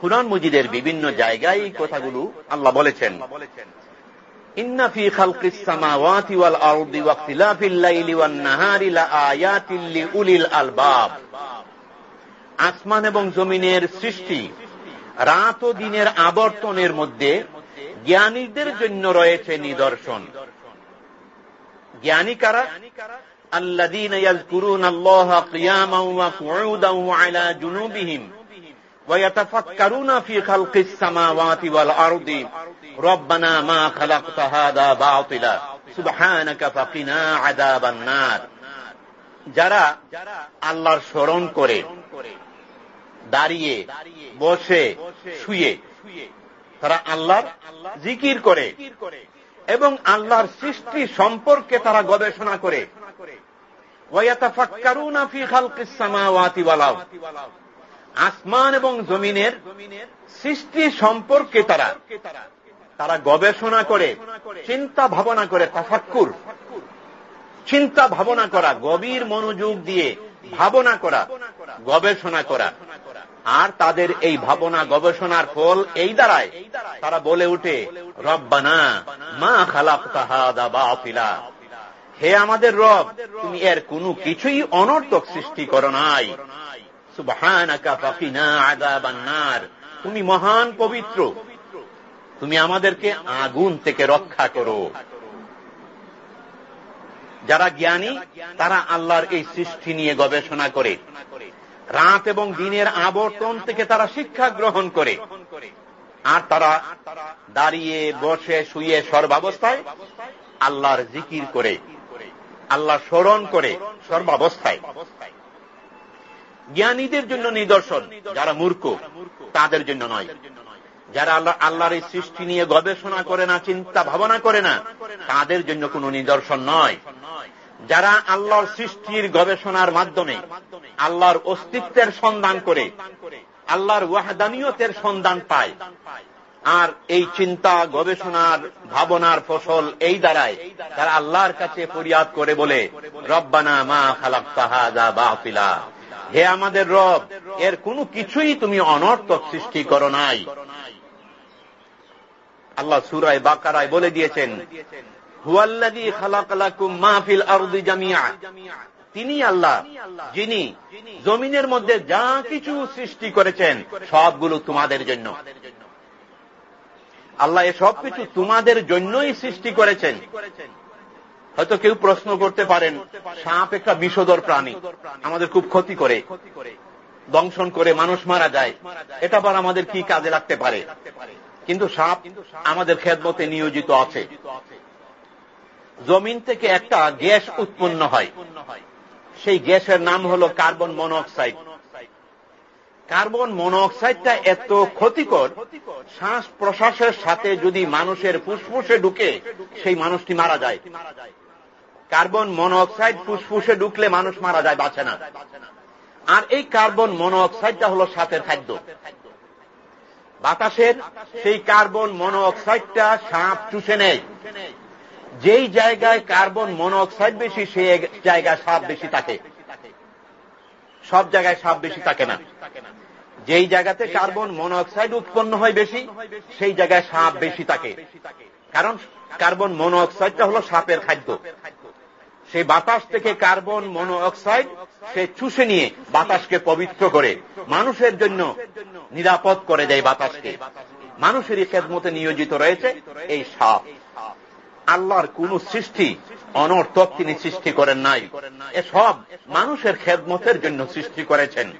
Speaker 1: কুরআন মজিদের বিভিন্ন জায়গায় এই কথাগুলো আল্লাহ বলেছেন বলেছেন। ইন্না ফি খালকিস সামাওয়াতি ওয়াল আরদি ওয়া ইখতিলাফিল লাইলি ওয়ান নাহারি লাআয়াতিল লিউলিল আলবাব আসমান এবং জমিনের সৃষ্টি রাত ও দিনের আবর্তনের মধ্যে জ্ঞানীদের জন্য রয়েছে নিদর্শন জ্ঞানী কারা الذين يذكرون الله قياما وقعودا وعلى جنوبهم ويتفكرون في خلق السماوات والأرض রব্বানা মা ফাকিনা যারা আল্লাহর স্মরণ করে, দাঁড়িয়ে, বসে, শুয়ে, তারা আল্লাহর জিকির করে এবং আল্লাহর সৃষ্টি সম্পর্কে তারা গবেষণা করে। আসমান এবং জমিনের সৃষ্টি সম্পর্কে তারা তারা গবেষণা করে, চিন্তা ভাবনা করে, তাফাক্কুর। চিন্তা ভাবনা করা, গভীর মনোযোগ দিয়ে ভাবনা করা, গবেষণা করা। আর তাদের এই ভাবনা গবেষণার ফল এই দ্বারায় তারা বলে উঠে, রব্বানা মা খালাক তাহাদা বা বাতিলা। হে আমাদের রব, তুমি এর কোনো কিছুই অনর্থক সৃষ্টি করো নাই। তুমি মহান পবিত্র। তুমি আমাদেরকে আগুন থেকে রক্ষা করো। যারা জ্ঞানী, তারা আল্লাহর এই সৃষ্টি নিয়ে গবেষণা করে। রাত এবং দিনের আবর্তন থেকে তারা শিক্ষা গ্রহণ করে। আর তারা দাঁড়িয়ে, বসে, শুয়ে সর্বাবস্থায় আল্লাহর জিকির করে। আল্লাহ স্মরণ করে সর্বাবস্থায়। জ্ঞানীদের জন্য নিদর্শন, যারা মূর্খ, তাদের জন্য নয়। যারা আল্লাহ আল্লাহর এই সৃষ্টি নিয়ে গবেষণা করে না, চিন্তা ভাবনা করে না, তাদের জন্য কোন নিদর্শন নয়। যারা আল্লাহর সৃষ্টির গবেষণার মাধ্যমে আল্লাহর অস্তিত্বের সন্ধান করে, আল্লাহর ওয়াহদানিয়তের সন্ধান পায়, আর এই চিন্তা, গবেষণার, ভাবনার ফসল এই দ্বারায় তারা আল্লাহর কাছে ফরিয়াদ করে বলে, রব্বানা মা খালাক তাহাদা বাতিলা। হে আমাদের রব, এর কোনো কিছুই তুমি অনর্থক সৃষ্টি করো নাই। আল্লাহ সুরায় বাকারায় বলে দিয়েছেন তিনি আল্লাহ, যিনি জমিনের মধ্যে যা কিছু সৃষ্টি করেছেন, সবগুলো তোমাদের জন্য। আল্লাহ এ সব কিছু তোমাদের জন্যই সৃষ্টি করেছেন। হয়তো কেউ প্রশ্ন করতে পারেন সাপ একটা বিষধর প্রাণী, আমাদের খুব ক্ষতি করে, দংশন করে মানুষ মারা যায়, এটা আবার আমাদের কি কাজে লাগতে পারে? কিন্তু সাপ আমাদের খেদমতে নিয়োজিত আছে। জমিন থেকে একটা গ্যাস উৎপন্ন হয়। সেই গ্যাসের নাম হল কার্বন মনোক্সাইড। কার্বন মনোক্সাইডটা এত ক্ষতিকর, শ্বাস প্রশ্বাসের সাথে যদি মানুষের ফুসফুসে ঢুকে, সেই মানুষটি মারা যায়। কার্বন মনোক্সাইড ফুসফুসে ঢুকলে মানুষ মারা যায়, বাঁচে না। আর এই কার্বন মনোক্সাইডটা হল সাথে খাদ্য। বাতাসের সেই কার্বন মনোক্সাইডটা সাপ চুষে নেয়। যেই জায়গায় কার্বন মনোঅক্সাইড বেশি, সে জায়গায় সাপ বেশি থাকে। সব জায়গায় সাপ বেশি থাকে না। যেই জায়গাতে কার্বন মনোঅক্সাইড উৎপন্ন হয় বেশি, সেই জায়গায় সাপ বেশি থাকে। কারণ কার্বন মনোঅক্সাইডটা হল সাপের খাদ্য। সেই বাতাস থেকে কার্বন মনোঅক্সাইড সে চুষে নিয়ে বাতাসকে পবিত্র করে। মানুষের জন্য নিরাপদ করে দেয় বাতাসকে। মানুষেরই খেদমতে নিয়োজিত রয়েছে এই সাপ। আল্লাহর কোন সৃষ্টি, অনর্থক তিনি সৃষ্টি করেন নাই। এসব মানুষের খেদমতের জন্য সৃষ্টি করেছেন।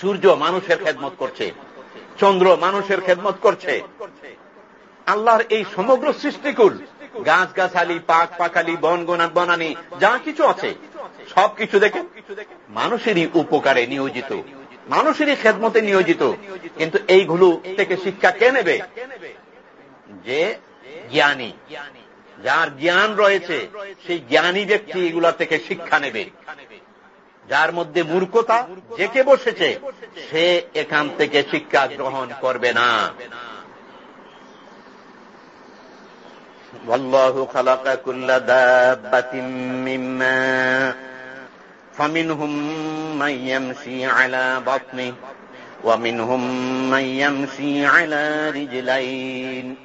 Speaker 1: সূর্য মানুষের খেদমত করছে। চন্দ্র মানুষের খেদমত করছে। আল্লাহর এই সমগ্র সৃষ্টিকুল গাছ গাছালি পাক পাকালি বন গোনা বনানি যা কিছু আছে সব কিছু দেখে মানুষেরই উপকারে নিয়োজিত মানুষেরই খেদমতে নিয়োজিত কিন্তু এইগুলো থেকে শিক্ষা কে নেবে যে জ্ঞানী যার জ্ঞান রয়েছে সেই জ্ঞানী ব্যক্তি এগুলা থেকে শিক্ষা নেবে যার মধ্যে মূর্খতা জেকে বসেছে সে এখান থেকে শিক্ষা গ্রহণ করবে না والله خلق كل دابة من ماء فمنهم من يمشي على بطنه ومنهم من يمشي على رجلين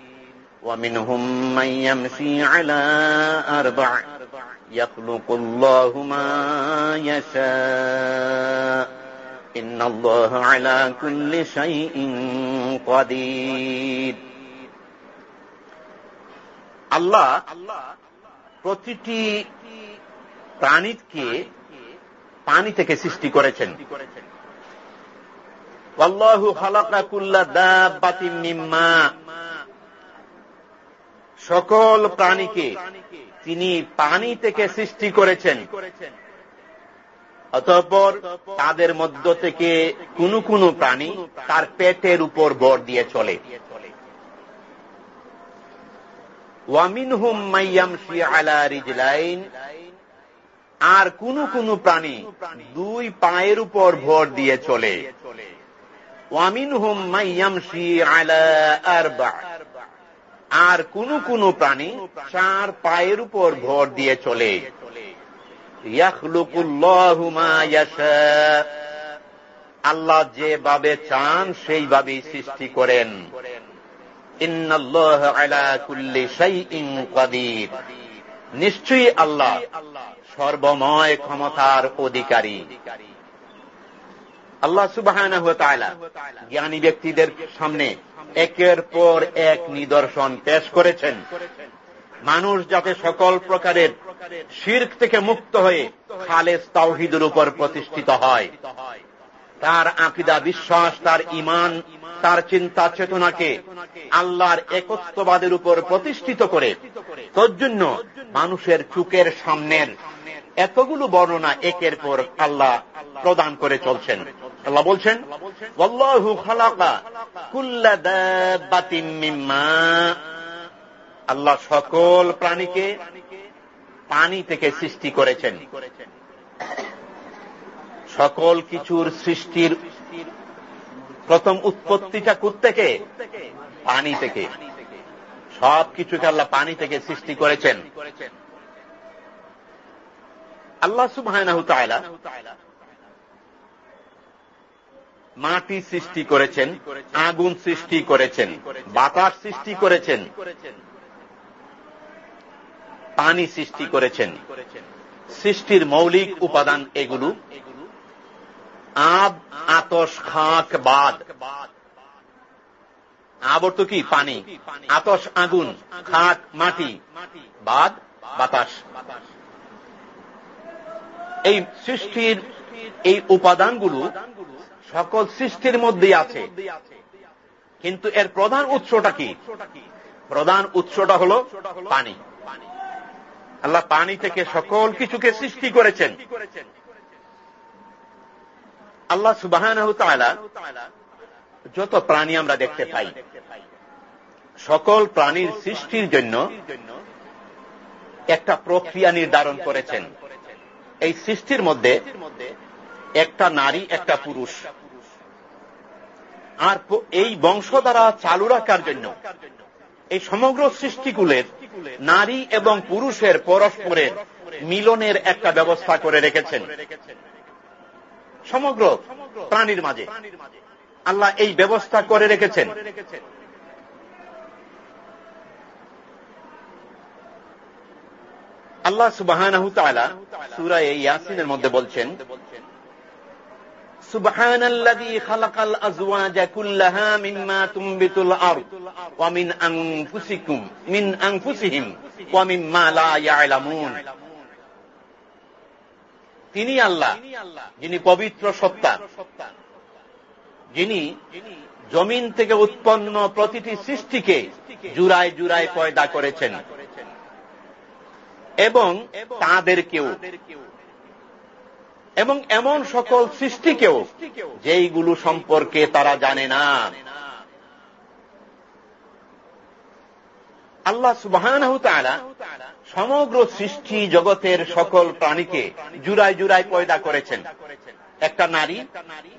Speaker 1: ومنهم من يمشي على أربع يخلق الله ما يشاء إن الله على كل شيء قدير আল্লাহ প্রতিটি প্রাণীকে পানি থেকে সৃষ্টি করেছেন। সকল প্রাণীকে তিনি পানি থেকে সৃষ্টি করেছেন। অতঃপর তাদের মধ্য থেকে কোন কোন প্রাণী তার পেটের উপর বর দিয়ে চলে। ওয়ামিনহুম মাইয়ামশি আলা রিজলাইন। আর কোন কোন প্রাণী দুই পায়ের উপর ভর দিয়ে চলে। ওয়ামিনহুম মাইয়ামশি আলা আরবা। আর কোন কোন প্রাণী চার পায়ের উপর ভর দিয়ে চলে। আল্লাহ যেভাবে চান, সেইভাবেই সৃষ্টি করেন। নিশ্চয়ই আল্লাহ সর্বময় ক্ষমতার অধিকারী। আল্লাহ সুবাহ জ্ঞানী ব্যক্তিদের সামনে একের পর এক নিদর্শন পেশ করেছেন। মানুষ যাতে সকল প্রকারের শির্ক থেকে মুক্ত হয়ে খালেজ তাওহিদের উপর প্রতিষ্ঠিত হয় তার আকিদা, বিশ্বাস, তার ইমান, তার চিন্তা, চেতনাকে আল্লাহর একত্ববাদের উপর প্রতিষ্ঠিত করে। তোর জন্য মানুষের চুকের সামনের এতগুলো বর্ণনা একের পর আল্লাহ প্রদান করে চলছেন। আল্লাহ বলছেন আল্লাহ সকল প্রাণীকে পানি থেকে সৃষ্টি করেছেন। সকল কিছুর সৃষ্টির প্রথম উৎপত্তিটা থেকে পানি থেকে। সব কিছুকে আল্লাহ পানি থেকে সৃষ্টি করেছেন। আল্লাহ সুবাহ মাটি সৃষ্টি করেছেন, আগুন সৃষ্টি করেছেন, বাতাস সৃষ্টি করেছেন, পানি সৃষ্টি করেছেন। সৃষ্টির মৌলিক উপাদান এগুলো। আব, আতস, খাক, বাদ। আবর তো কি? পানি। আতস, আগুন, খাক, মাটি। বাদ, বাতাস। এই সৃষ্টির এই উপাদানগুলো সকল সৃষ্টির মধ্যেই আছে। কিন্তু এর প্রধান উৎসটা কি? প্রধান উৎসটা হল পানি। আল্লাহ পানি থেকে সকল কিছুকে সৃষ্টি করেছেন। আল্লাহ সুবাহ যত প্রাণী আমরা দেখতে পাই, সকল প্রাণীর সৃষ্টির জন্য একটা প্রক্রিয়া নির্ধারণ করেছেন। এই সৃষ্টির মধ্যে একটা নারী, একটা পুরুষ। আর এই বংশ দ্বারা চালু রাখার জন্য এই সমগ্র সৃষ্টিকুলের নারী এবং পুরুষের পরস্পরের মিলনের একটা ব্যবস্থা করে রেখেছেন। সমগ্র প্রাণীর মাঝে আল্লাহ এই ব্যবস্থা করে রেখেছেন আল্লাহ সুবাহ সুরা ইয়াসিনের মধ্যে বলছেন سبحان الذي خلق الأزواج كلها مما تنبت الأرض ومن أنفسكم من أنفسهم ومما لا يعلمون তিনি আল্লাহ, যিনি পবিত্র সত্তা। যিনি জমিন থেকে উৎপন্ন প্রতিটি সৃষ্টিকে জুরায় জুরায় পয়দা করেছেন। এবং তাদেরকেও। এবং এমন সকল সৃষ্টিকেও, যেইগুলো সম্পর্কে তারা জানে না। আল্লাহ সুবাহ সমগ্র সৃষ্টি জগতের সকল প্রাণীকে জুড়ায় জুড়ায় পয়দা করেছেন। একটা নারী,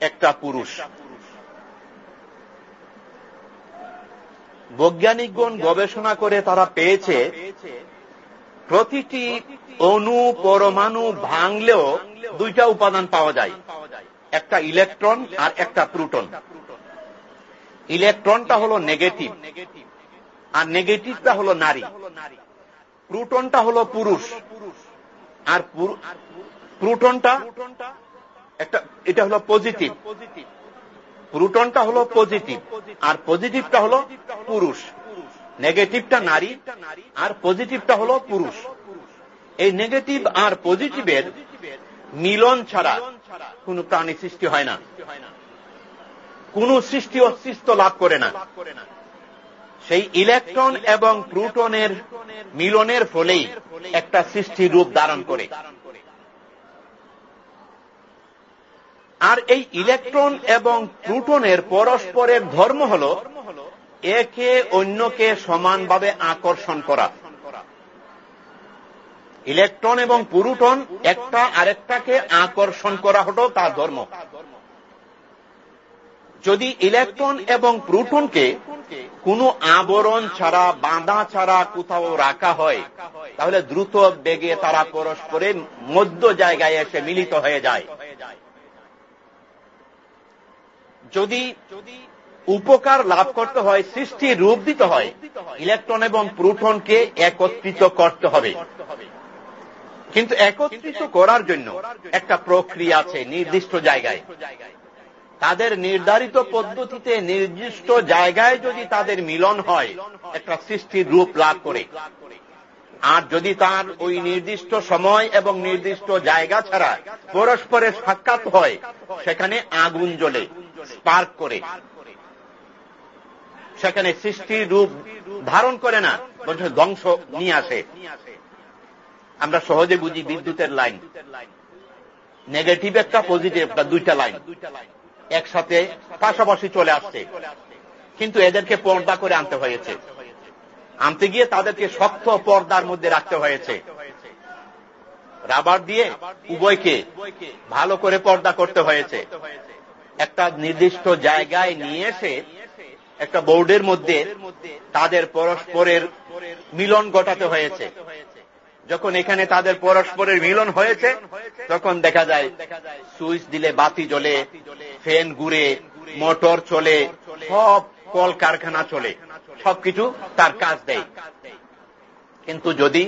Speaker 1: একটা পুরুষ। বৈজ্ঞানিকগণ গবেষণা করে তারা পেয়েছে, প্রতিটি অণু পরমাণু ভাঙলেও দুইটা উপাদান পাওয়া যায়, একটা ইলেকট্রন আর একটা প্রোটন। ইলেকট্রনটা হল নেগেটিভ, আর নেগেটিভটা হল নারী। প্রোটনটা হল পুরুষ। আর প্রোটনটা একটা, এটা হল পজিটিভ প্রোটনটা হল পজিটিভ আর পজিটিভটা হল পুরুষ। নেগেটিভটা নারী, আর পজিটিভটা হল পুরুষ। এই নেগেটিভ আর পজিটিভের মিলন ছাড়া কোন প্রাণী সৃষ্টি হয় না। কোন সৃষ্টি অস্তিত্ব লাভ করে না। সেই ইলেকট্রন এবং প্রোটনের মিলনের ফলেই একটা সৃষ্টি রূপ ধারণ করে। আর এই ইলেকট্রন এবং প্রোটনের পরস্পরের ধর্ম হল একে অন্যকে সমানভাবে আকর্ষণ করা। ইলেকট্রন এবং পুরুটন একটা আরেকটাকে আকর্ষণ করা হতো তার ধর্ম। যদি ইলেকট্রন এবং প্রোটনকে কোন আবরণ ছাড়া, বাঁধা ছাড়া কোথাও রাখা হয়, তাহলে দ্রুত বেগে তারা পরস্পরে মধ্য জায়গায় এসে মিলিত হয়ে যায়। যদি উপকার লাভ করতে হয়, সৃষ্টি রূপ দিতে হয়, ইলেকট্রন এবং প্রোটনকে একত্রিত করতে হবে। কিন্তু একত্রিত করার জন্য একটা প্রক্রিয়া আছে নির্দিষ্ট জায়গায়। তাদের নির্ধারিত পদ্ধতিতে নির্দিষ্ট জায়গায় যদি তাদের মিলন হয়, একটা সৃষ্টির রূপ লাভ করে। আর যদি তার ওই নির্দিষ্ট সময় এবং নির্দিষ্ট জায়গা ছাড়া পরস্পরের সাক্ষাৎ হয়, সেখানে আগুন জ্বলে, স্পার্ক করে। সেখানে সৃষ্টির রূপ ধারণ করে না বলছে ধ্বংস নিয়ে আসে। আমরা সহজে বুঝি বিদ্যুতের লাইন। নেগেটিভ একটা পজিটিভ একটা দুইটা লাইন। একসাথে পাশাপাশি চলে আসছে। কিন্তু এদেরকে পর্দা করে আনতে হয়েছে। আনতে গিয়ে তাদেরকে শক্ত পর্দার মধ্যে রাখতে হয়েছে। রাবার দিয়ে উভয়কে ভালো করে পর্দা করতে হয়েছে। একটা নির্দিষ্ট জায়গায় নিয়ে এসে একটা বোর্ডের মধ্যে তাদের পরস্পরের মিলন ঘটাতে হয়েছে। যখন এখানে তাদের পরস্পরের মিলন হয়েছে, তখন দেখা যায় সুইচ দিলে বাতি জ্বলে ফ্যান ঘুরে, মোটর চলে, সব কল কারখানা চলে। সবকিছু তার কাজ দেয়। কিন্তু যদি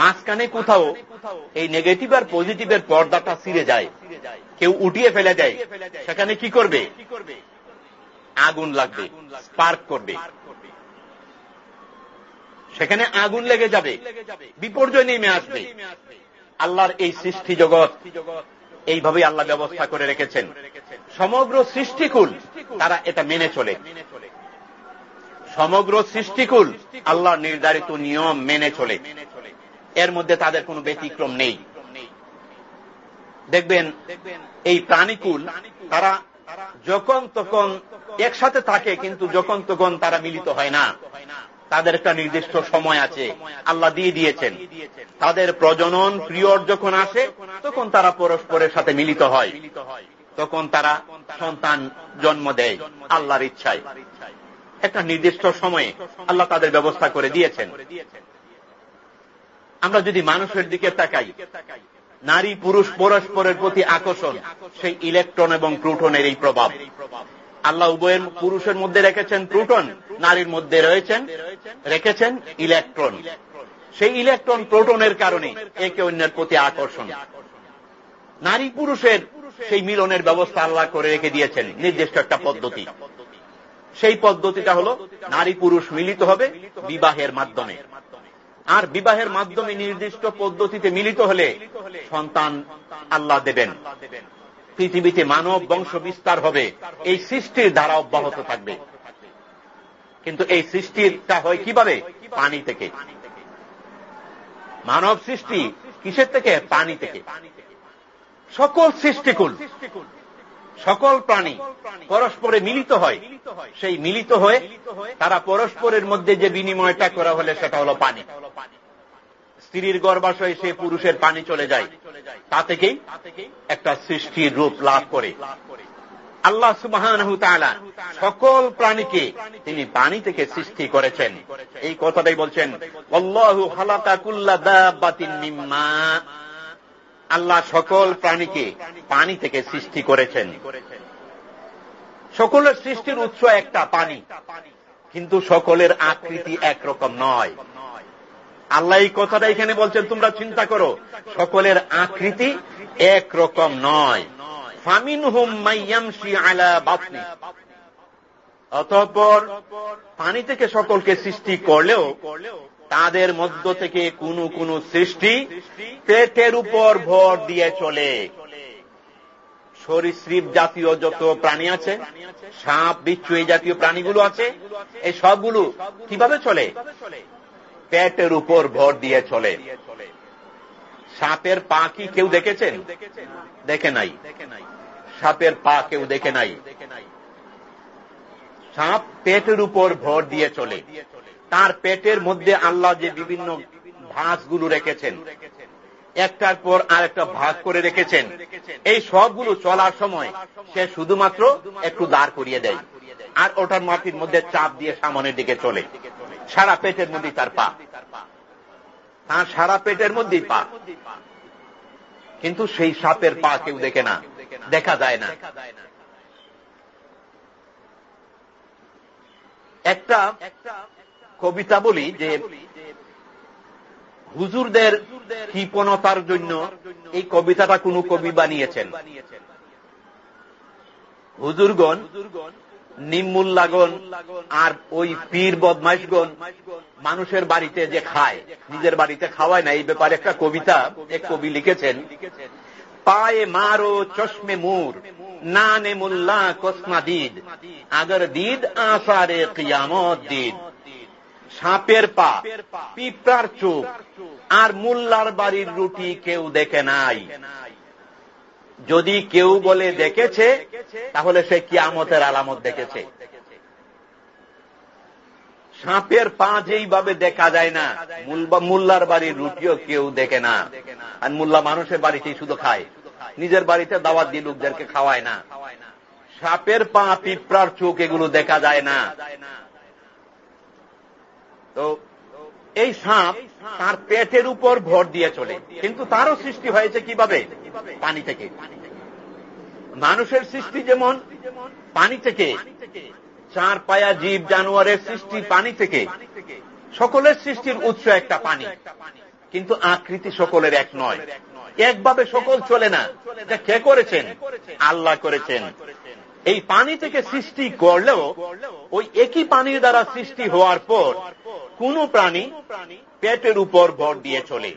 Speaker 1: মাঝখানে কোথাও এই নেগেটিভ আর পজিটিভের পর্দাটা ছিঁড়ে যায়, কেউ উঠিয়ে ফেলে দেয়, সেখানে কি করবে? আগুন লাগবে স্পার্ক করবে। সেখানে আগুন লেগে যাবে, বিপর্যয় নেমে আসবে। আল্লাহর এই সৃষ্টি জগৎ এইভাবে আল্লাহ ব্যবস্থা করে রেখেছেন। সমগ্র সৃষ্টিকুল, তারা এটা মেনে চলে। সমগ্র সৃষ্টিকুল, আল্লাহর নির্ধারিত নিয়ম মেনে চলে। এর মধ্যে তাদের কোনো ব্যতিক্রম নেই। দেখবেন, এই প্রাণীকুল, তারা যখন তখন একসাথে থাকে, কিন্তু যখন তখন তারা মিলিত হয় না। তাদের একটা নির্দিষ্ট সময় আছে। আল্লাহ দিয়ে দিয়েছেন। তাদের প্রজনন প্রিয়র যখন আসে, তখন তারা পরস্পরের সাথে মিলিত হয়। তখন তারা সন্তান জন্ম দেয়, আল্লাহর ইচ্ছায়। একটা নির্দিষ্ট সময়ে আল্লাহ তাদের ব্যবস্থা করে দিয়েছেন। আমরা যদি মানুষের দিকে তাকাই, নারী, পুরুষ, পরস্পরের প্রতি আকর্ষণ, সেই ইলেকট্রন এবং প্রোটনের এই প্রভাব। আল্লাহ উভয়ের পুরুষের মধ্যে রেখেছেন প্রোটন, নারীর মধ্যে রয়েছেন, রেখেছেন ইলেকট্রন। সেই ইলেকট্রন প্রোটনের কারণে একে অন্যের প্রতি আকর্ষণ। নারী, পুরুষের সেই মিলনের ব্যবস্থা আল্লাহ করে রেখে দিয়েছেন, নির্দিষ্ট একটা পদ্ধতি। সেই পদ্ধতিটা হল নারী পুরুষ মিলিত হবে বিবাহের মাধ্যমে। আর বিবাহের মাধ্যমে নির্দিষ্ট পদ্ধতিতে মিলিত হলে সন্তান আল্লাহ দেবেন। পৃথিবীতে মানব বংশ বিস্তার হবে, এই সৃষ্টির দ্বারা অব্যাহত থাকবে। কিন্তু এই সৃষ্টিটা হয় কীভাবে? পানি থেকে। মানব সৃষ্টি কিসের থেকে? পানি থেকে। সকল সৃষ্টিকুল, সকল প্রাণী পরস্পরে মিলিত হয়। সেই মিলিত হয়ে তারা পরস্পরের মধ্যে যে বিনিময়টা করা হলে সেটা হল পানি। স্ত্রীর গর্ভাশয়ে সে পুরুষের পানি চলে যায়। তা থেকেই একটা সৃষ্টির রূপ লাভ করে। আল্লাহ সুবাহ সকল প্রাণীকে তিনি পানি থেকে সৃষ্টি করেছেন। এই কথাটাই বলছেন আল্লাহ সকল প্রাণীকে পানি থেকে সৃষ্টি করেছেন। সকলের সৃষ্টির উৎস একটা পানি, কিন্তু সকলের আকৃতি একরকম নয়। আল্লাহ এই কথাটা এখানে বলছেন, তোমরা চিন্তা করো, সকলের আকৃতি একরকম নয়। ফামিন হুম মাইয়ামসি আলা বাপনি অতঃপর পানি থেকে সকলকে সৃষ্টি করলেও তাদের মধ্য থেকে কোন কোন সৃষ্টি পেটের উপর ভর দিয়ে চলে। সরীসৃপ জাতীয় যত প্রাণী আছে, সাপ, বিচ্ছু এই জাতীয় প্রাণীগুলো আছে, এই সবগুলো কীভাবে চলে? পেটের উপর ভর দিয়ে চলে। সাপের পা কি কেউ দেখেছেন? দেখে নাই। সাপের পা কেউ দেখে নাই। সাপ পেটের উপর ভর দিয়ে চলে। তার পেটের মধ্যে আল্লাহ যে বিভিন্ন ভাঁজগুলো রেখেছেন, একটার পর আর একটা ভাগ করে রেখেছেন, এই সবগুলো চলার সময় সে শুধুমাত্র একটু দাঁড় করিয়ে দেয় আর ওটার মাটির মধ্যে চাপ দিয়ে সামনের দিকে চলে। সারা পেটের মধ্যে তার পা। তার সারা পেটের মধ্যেই পা। কিন্তু সেই সাপের পা কেউ দেখে না, দেখা যায় না। একটা কবিতা বলি যে হুজুরদের কৃপণতার জন্য এই কবিতাটা কোন কবি বানিয়েছেন। হুজুরগণ নিমুল্লাগন আর ওই পীর বদমাইশগণ মানুষের বাড়িতে যে খায়, নিজের বাড়িতে খাওয়ায় না, এই ব্যাপারে একটা কবিতা এক কবি লিখেছেন। পায়ে মারো চশমে মুর, নানে মুল্লা কসমা দিদ, আগর দিদ আসারে কিয়ামত দিদ। সাপের পা পিঁপড়ার চোখ আর মুল্লার বাড়ির রুটি কেউ দেখে নাই। যদি কেউ বলে দেখেছে তাহলে সে কিয়ামতের আলামত দেখেছে। সাপের পা যেইভাবে দেখা যায় না মুল্লার বাড়ির রুটিও কেউ দেখে না। আর মুল্লা মানুষের বাড়িতেই শুধু খায়। নিজের বাড়িতে দাওয়াত দিয়ে লোকদেরকে খাওয়ায় না। সাপের পা পিঁপড়ার চোখ এগুলো দেখা যায় না। এই সাপ তার পেটের উপর ভর দিয়ে চলে। কিন্তু তারও সৃষ্টি হয়েছে কীভাবে? পানি থেকে। মানুষের সৃষ্টি যেমন পানি থেকে, চার পায়া জীব জানোয়ারের সৃষ্টি পানি থেকে। সকলের সৃষ্টির উৎস একটা পানি। কিন্তু আকৃতি সকলের এক নয়। একভাবে সকল চলে না। এটা কে করেছেন? আল্লাহ করেছেন। এই পানি থেকে সৃষ্টি করলেও, ওই একই পানির দ্বারা সৃষ্টি হওয়ার পর কোন প্রাণী পেটের উপর ভর দিয়ে চলে।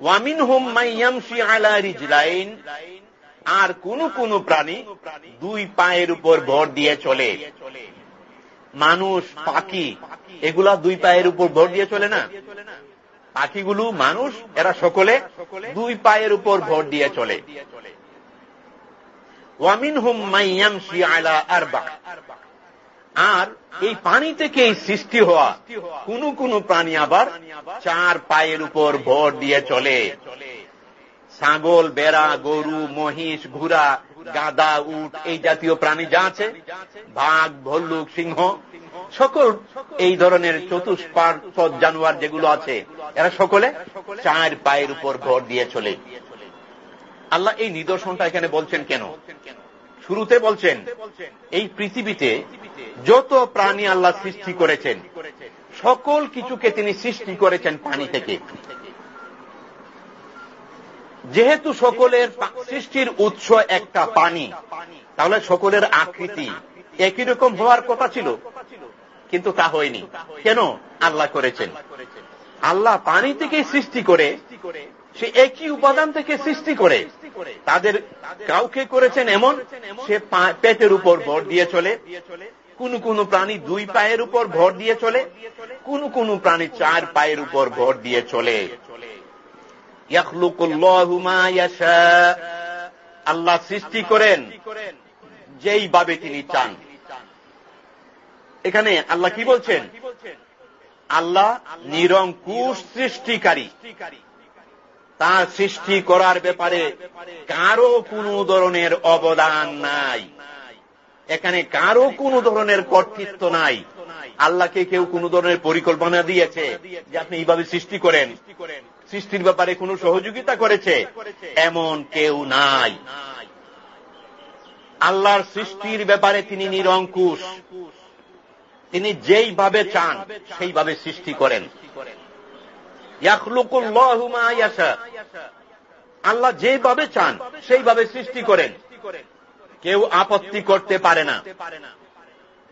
Speaker 1: ওয়ামিন হোম মাইয়ামসি আলা রিজলাইন, আর কোন কোন প্রাণী দুই পায়ের উপর ভর দিয়ে চলে। মানুষ, পাখি, এগুলা দুই পায়ের উপর ভর দিয়ে চলে না? পাখিগুলো মানুষ, এরা সকলে দুই পায়ের উপর ভর দিয়ে চলে। ওয়ামিন হুম মাইয়াম আলা আরবা। আর এই পানি থেকে এই সৃষ্টি হওয়া কোন কোন প্রাণী আবার চার পায়ের উপর ভর দিয়ে চলে। ছাগল, বেড়া, গরু, মহিষ ঘুরা গাদা উট, এই জাতীয় প্রাণী যা আছে, বাঘ, ভল্লুক, সিংহ, সকল এই ধরনের চতুষ্পাদ জানোয়ার যেগুলো আছে, এরা সকলে চার পায়ের উপর ভর দিয়ে চলে। আল্লাহ এই নিদর্শনটা এখানে বলছেন কেন? শুরুতে বলছেন, এই পৃথিবীতে যত প্রাণী আল্লাহ সৃষ্টি করেছেন, সকল কিছুকে তিনি সৃষ্টি করেছেন পানি থেকে। যেহেতু সকলের সৃষ্টির উৎস একটা পানি, তাহলে সকলের আকৃতি একই রকম হওয়ার কথা ছিল, কিন্তু তা হয়নি। কেন? আল্লাহ করেছেন। আল্লাহ পানি থেকে সৃষ্টি করে, সে একই উপাদান থেকে সৃষ্টি করে। তাদের কাউকে করেছেন এমন? সে পেটের উপর ভর দিয়ে চলে। কোন কোন প্রাণী দুই পায়ের উপর ভর দিয়ে চলে। কোন কোন প্রাণী চার পায়ের উপর ভর দিয়ে চলে। আল্লাহ সৃষ্টি করেন যেইভাবে তিনি চান। এখানে আল্লাহ কি বলছেন? আল্লাহ নিরঙ্কুশ সৃষ্টিকারী। তার সৃষ্টি করার ব্যাপারে কারও কোন ধরনের অবদান নাই। এখানে কারও কোন ধরনের কর্তৃত্ব নাই। আল্লাহকে কেউ কোন ধরনের পরিকল্পনা দিয়েছে যে আপনি এইভাবে সৃষ্টি করেন। সৃষ্টির ব্যাপারে কোন সহযোগিতা করেছে এমন কেউ নাই। আল্লাহর সৃষ্টির ব্যাপারে তিনি নিরঙ্কুশ। তিনি যেইভাবে চান সেইভাবে সৃষ্টি করেন। আল্লাহ যেভাবে চান, সেইভাবে সৃষ্টি করেন। কেউ আপত্তি করতে পারে না।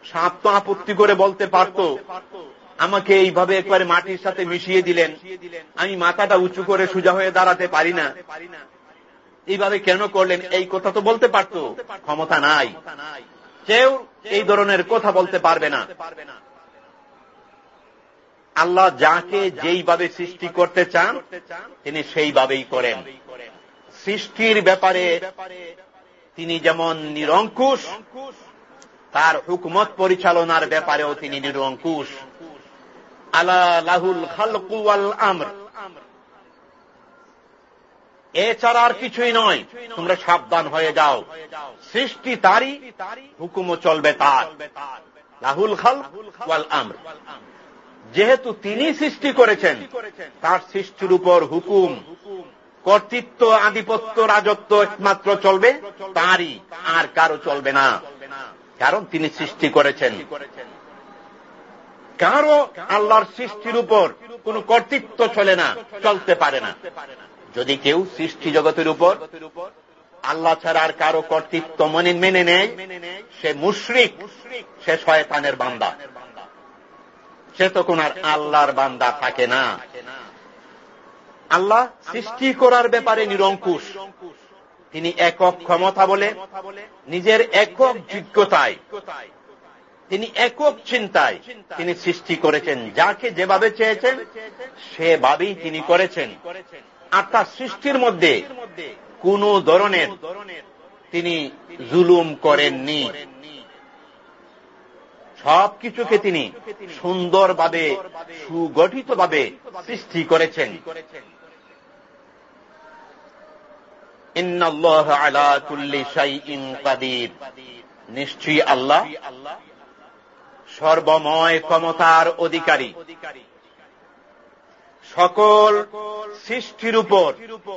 Speaker 1: সাপ তো আপত্তি করে বলতে পারত, আমাকে এইভাবে একবারে মাটির সাথে মিশিয়ে দিলেন। আমি মাথাটা উঁচু করে সোজা হয়ে দাঁড়াতে পারি না। এইভাবে কেন করলেন? এই কথা তো বলতে পারত। ক্ষমতা নাই। কেউ এই ধরনের কথা বলতে পারবে না। আল্লাহ যাকে যেইভাবে সৃষ্টি করতে চান, তিনি সেইভাবেই করেন। সৃষ্টির ব্যাপারে তিনি যেমন নিরঙ্কুশ, তার হুকুমত পরিচালনার ব্যাপারেও তিনি নিরঙ্কুশ। আল্লাহ লাহুল খালকুয়াল আমর। এছাড়া আর কিছুই নয়, তোমরা সাবধান হয়ে যাও। সৃষ্টি তারই, হুকুমও চলবে তার। লাহুল খাল আমর। যেহেতু তিনি সৃষ্টি করেছেন তার সৃষ্টির উপর হুকুম। কর্তৃত্ব আধিপত্য রাজত্ব একমাত্র চলবে তারই আর কারও চলবে না। কারণ তিনি সৃষ্টি করেছেন। কারও আল্লাহর সৃষ্টির উপর কোন কর্তৃত্ব চলে না চলতে পারে না। যদি কেউ সৃষ্টি জগতের উপর আল্লাহ ছাড়া আর কারও কর্তৃত্ব মনে মেনে নেয় সে মুশরিক সে শয়তানের বান্দা। সে তখন আর আল্লাহর বান্দা থাকে না। আল্লাহ সৃষ্টি করার ব্যাপারে নিরঙ্কুশ। তিনি একক ক্ষমতা বলে, নিজের একক যোগ্যতায়। তিনি একক চিন্তায় তিনি সৃষ্টি করেছেন, যাকে যেভাবে চেয়েছেন, সেভাবেই তিনি করেছেন। আর তার সৃষ্টির মধ্যে কোন ধরনের তিনি জুলুম করেননি। সব কিছুকে তিনি সুন্দরভাবে, সুগঠিতভাবে সৃষ্টি করেছেন। নিশ্চয়ই আল্লাহ সর্বময় ক্ষমতার অধিকারী। সকল সৃষ্টির উপর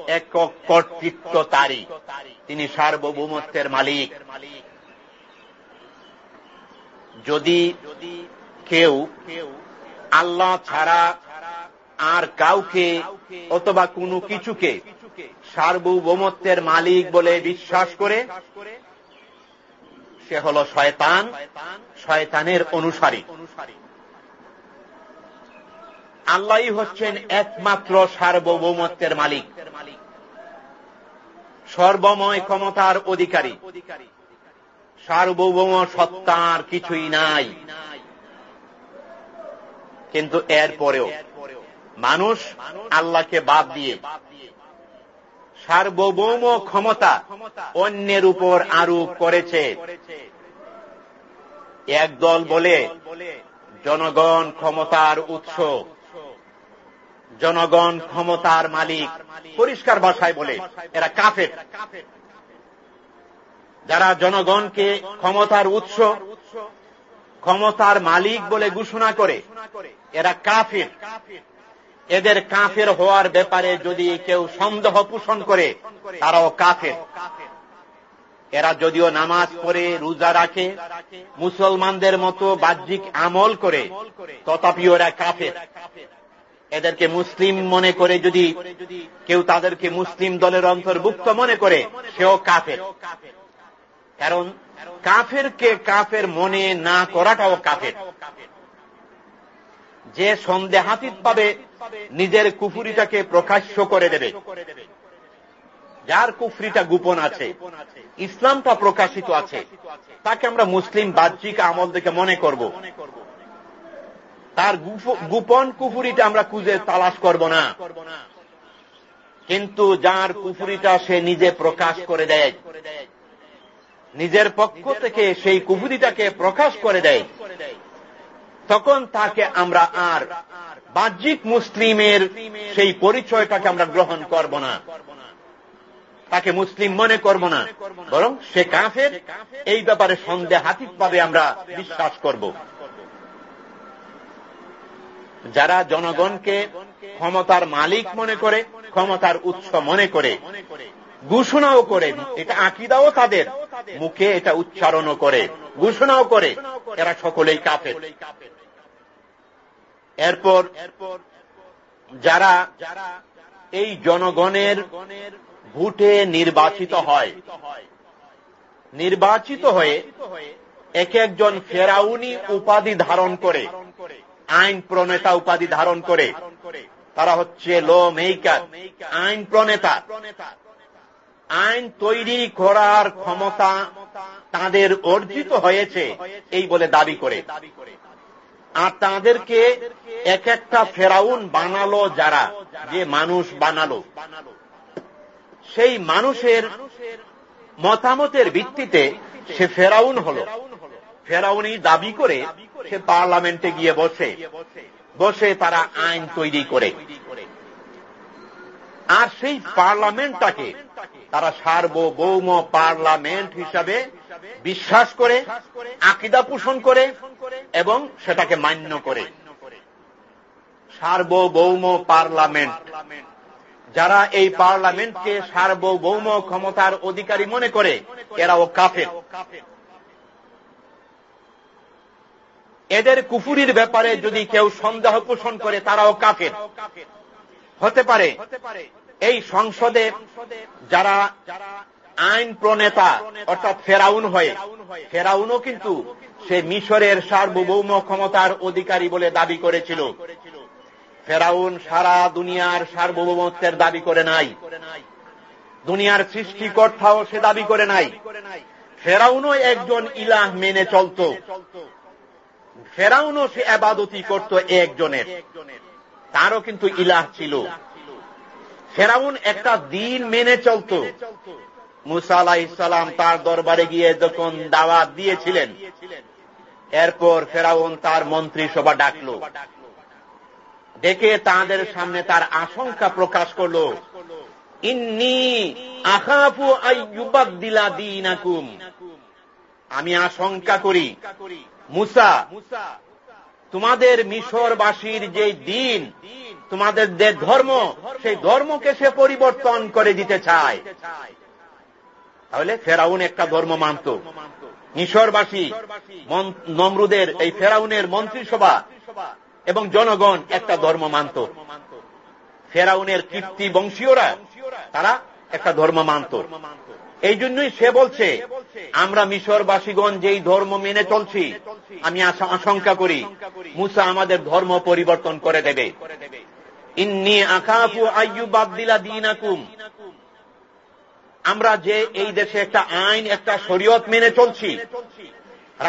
Speaker 1: একক কর্তৃত্ব তারই তিনি সার্বভৌমত্বের মালিক। যদি কেউ আল্লাহ ছাড়া আর কাউকে অথবা কোনো কিছুকে সার্বভৌমত্বের মালিক বলে বিশ্বাস করে, সে হল শয়তান, শয়তানের অনুসারী। আল্লাহ হচ্ছেন একমাত্র সার্বভৌমত্বের মালিক, সর্বময় ক্ষমতার অধিকারী অধিকারী। সার্বভৌম সত্তার কিছুই নাই। কিন্তু এর পরেও মানুষ আল্লাহকে বাদ দিয়ে সার্বভৌম ক্ষমতা অন্যের উপর আরোপ করেছে। একদল বলে, জনগণ ক্ষমতার উৎস। জনগণ ক্ষমতার মালিক, পরিষ্কার ভাষায় বলে, এরা কাফের। যারা জনগণকে ক্ষমতার উৎস, ক্ষমতার মালিক বলে ঘোষণা করে, এরা কাফির। এদের কাফের হওয়ার ব্যাপারে যদি কেউ সন্দেহ পোষণ করে, তারাও কাফের। এরা যদিও নামাজ পড়ে, রোজা রাখে, মুসলমানদের মতো বাহ্যিক আমল করে তথাপি ওরা কাফের। এদেরকে মুসলিম মনে করে যদি কেউ তাদেরকে মুসলিম দলের অন্তর্ভুক্ত মনে করে, সেও কাফের। কারণ কাফেরকে কাফের মনে না করাটাও কাফের। যে সন্দেহাতীত পাবে নিজের কুফুরিটাকে প্রকাশ্য করে দেবে, যার কুফরিটা গোপন আছে, ইসলামটা প্রকাশিত আছে, তাকে আমরা মুসলিম বাহ্যিক আমল দেখে মনে করব। তার গোপন কুফুরিটা আমরা খুঁজে তালাশ করব না। কিন্তু যার কুফুরিটা সে নিজে প্রকাশ করে দেয় নিজের পক্ষ থেকে সেই কুফুরিটাকে প্রকাশ করে দেয়। তখন তাকে আমরা আর বাহ্যিক মুসলিমের সেই পরিচয়টাকে আমরা গ্রহণ করব না। তাকে মুসলিম মনে করব না। বরং সে কাফের, এই ব্যাপারে সন্দেহাতীত ভাবে আমরা বিশ্বাস করব। যারা জনগণকে ক্ষমতার মালিক মনে করে, ক্ষমতার উৎস মনে করে ঘোষণাও করে, এটা আকিদাও তাদের। মুখে এটা উচ্চারণও করে, ঘোষণাও করে, এরা সকলেই কাফের। এরপর যারা এই জনগণের ভোটে নির্বাচিত হয়, নির্বাচিত হয়ে এক একজন ফেরাউনি উপাধি ধারণ করে, আইন প্রণেতা উপাধি ধারণ করে, তারা হচ্ছে লো মেইকার আইন প্রণেতা। আইন তৈরি করার ক্ষমতা তাদের অর্জিত হয়েছে, এই বলে দাবি করে। আর তাদেরকে এক একটা ফেরাউন বানালো যারা, যে মানুষ বানালো। সেই মানুষের মতামতের ভিত্তিতে সে ফেরাউন হল। ফেরাউনি দাবি করে সে পার্লামেন্টে গিয়ে বসে বসে তারা আইন তৈরি করে। আর সেই পার্লামেন্টটাকে তারা সার্বভৌম পার্লামেন্ট হিসাবে বিশ্বাস করে, আকিদা পোষণ করে এবং সেটাকে মান্য করে। সার্বভৌম পার্লামেন্ট। যারা এই পার্লামেন্টকে সার্বভৌম ক্ষমতার অধিকারী মনে করে, এরাও কাফের। এদের কুফুরির ব্যাপারে যদি কেউ সন্দেহ পোষণ করে, তারাও কাফের। হতে পারে। এই সংসদে যারা আইন প্রণেতা, অর্থাৎ ফেরাউন হয়ে, ফেরাউনও কিন্তু সে মিশরের সার্বভৌম ক্ষমতার অধিকারী বলে দাবি করেছিল। ফেরাউন সারা দুনিয়ার সার্বভৌমত্বের দাবি করে নাই। দুনিয়ার সৃষ্টিকর্তাও সে দাবি করে নাই। ফেরাউনও একজন ইলাহ মেনে চলত। ফেরাউনও সে আবাদতি করত একজনের। তারও কিন্তু ইলাহ ছিল। ফেরাউন একটা দিন মেনে চলত। মুসা আলাহ ইসলাম তার দরবারে গিয়ে যখন দাওয়াত দিয়েছিলেন, এরপর ফেরাউন তার মন্ত্রিসভা ডাকল। ডেকে তাদের সামনে তার আশঙ্কা প্রকাশ করল, ইন্নি আখাফু আইয়ুবাদ্দিলা দিনাকুম। আমি আশঙ্কা করি, মুসা, তোমাদের মিশরবাসীর যে দিন তোমাদের যে ধর্ম, সেই ধর্মকে সে পরিবর্তন করে দিতে চায়। তাহলে ফেরাউন একটা ধর্ম মানত। মিশরবাসী নমরুদের এই ফেরাউনের মন্ত্রিসভা এবং জনগণ একটা ধর্ম মানত। ফেরাউনের কীর্তি বংশীয়রা, তারা একটা ধর্ম মানত। এই জন্যই সে বলছে, আমরা মিশরবাসীগণ যেই ধর্ম মেনে চলছি, আমি আশঙ্কা করি, মুসা আমাদের ধর্ম পরিবর্তন করে দেবে। ইন্নি আকাফু আইয়ুবাদ্দিলা দিনাকুম। আমরা যে এই দেশে একটা আইন, একটা শরীয়ত মেনে চলছি,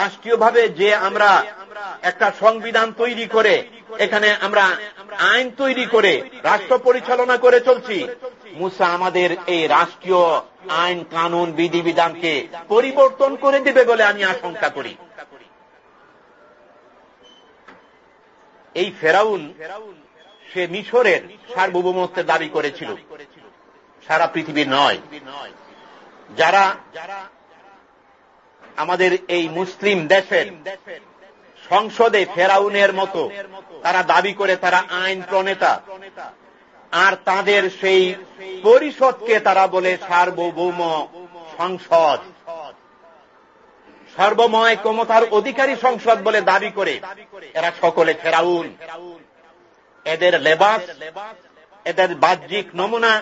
Speaker 1: রাষ্ট্রীয়ভাবে যে আমরা একটা সংবিধান তৈরি করে, এখানে আমরা আইন তৈরি করে, রাষ্ট্র পরিচালনা করে চলছি, মুসা আমাদের এই রাষ্ট্রীয় আইন, কানুন, বিধিবিধানকে পরিবর্তন করে দেবে বলে আমি আশঙ্কা করি। এই ফেরাউন সে মিশরের সার্বভৌমত্বের দাবি করেছিল। সারা পৃথিবীর নয়। যারা যারা আমাদের এই মুসলিম দেশের সংসদে ফেরাউনের মতো তারা দাবি করে তারা আইন প্রণেতা, আর তাদের সেই পরিষদকে তারা বলে সার্বভৌম সংসদ। সর্বময় ক্ষমতার অধিকারী সংসদ বলে দাবি করে এরা সকলে ফেরাউন। এদের লেবাস, এদের বাহ্যিক নমুনা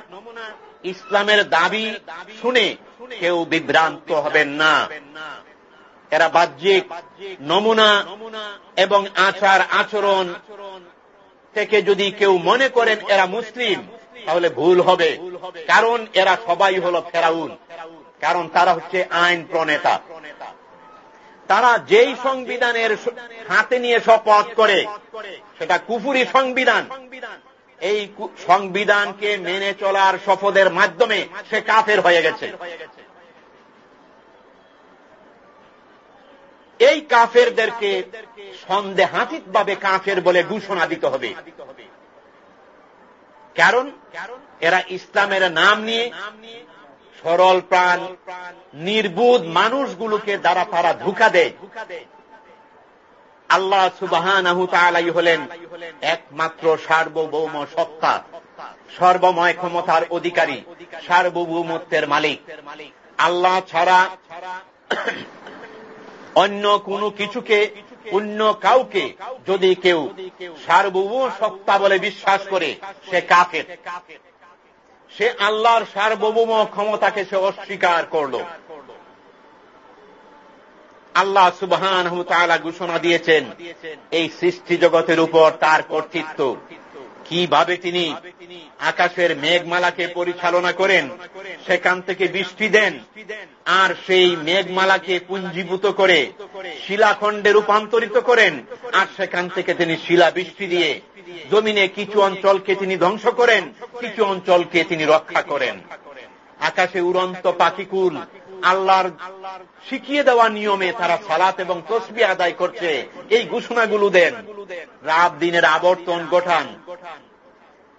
Speaker 1: ইসলামের দাবি শুনে কেউ বিভ্রান্ত হবেন না। এরা বাহ্যিক নমুনা এবং আচার আচরণ থেকে যদি কেউ মনে করেন এরা মুসলিম, তাহলে ভুল হবে, কারণ এরা সবাই হল ফেরাউন, কারণ তারা হচ্ছে আইন প্রণেতা। তারা যেই সংবিধানের হাতে নিয়ে শপথ করে, সেটা কুফুরি সংবিধান। এই সংবিধানকে মেনে চলার শপথের মাধ্যমে সে কাফের হয়ে গেছে। এই কাফেরদেরকে সন্দেহাতীত ভাবে কাফের বলে ঘোষণা দিতে হবে। কারণ এরা ইসলামের নাম নিয়ে সরল প্রাণ, নির্বুধ মানুষগুলোকে দ্বারা তারা ধোকা দেয়। আল্লাহ সুবাহান হলেন একমাত্র সার্বভৌম সত্তা, সর্বময় ক্ষমতার অধিকারী, সার্বভৌমত্বের মালিক। আল্লাহ ছাড়া অন্য কোনো কিছুকে, অন্য কাউকে যদি কেউ সার্বভৌম সত্তা বলে বিশ্বাস করে, সে কাফের। সে আল্লাহর সার্বভৌম ক্ষমতাকে সে অস্বীকার করল। আল্লাহ সুবহান ঘোষণা দিয়েছেন, এই সৃষ্টি জগতের উপর তার কর্তৃত্ব। কীভাবে তিনি আকাশের মেঘমালাকে পরিচালনা করেন, সেখান থেকে বৃষ্টি দেন, আর সেই মেঘমালাকে পুঞ্জীভূত করে শিলাখণ্ডে রূপান্তরিত করেন, আর সেখান থেকে তিনি শিলা বৃষ্টি দিয়ে জমিনে কিছু অঞ্চলকে তিনি ধ্বংস করেন, কিছু অঞ্চলকে তিনি রক্ষা করেন। আকাশে উড়ন্ত পাখিকুল আল্লাহর শিখিয়ে দেওয়া নিয়মে তারা সালাত এবং তসবি আদায় করছে। এই ঘোষণাগুলো দেন। রাত দিনের আবর্তন গঠান।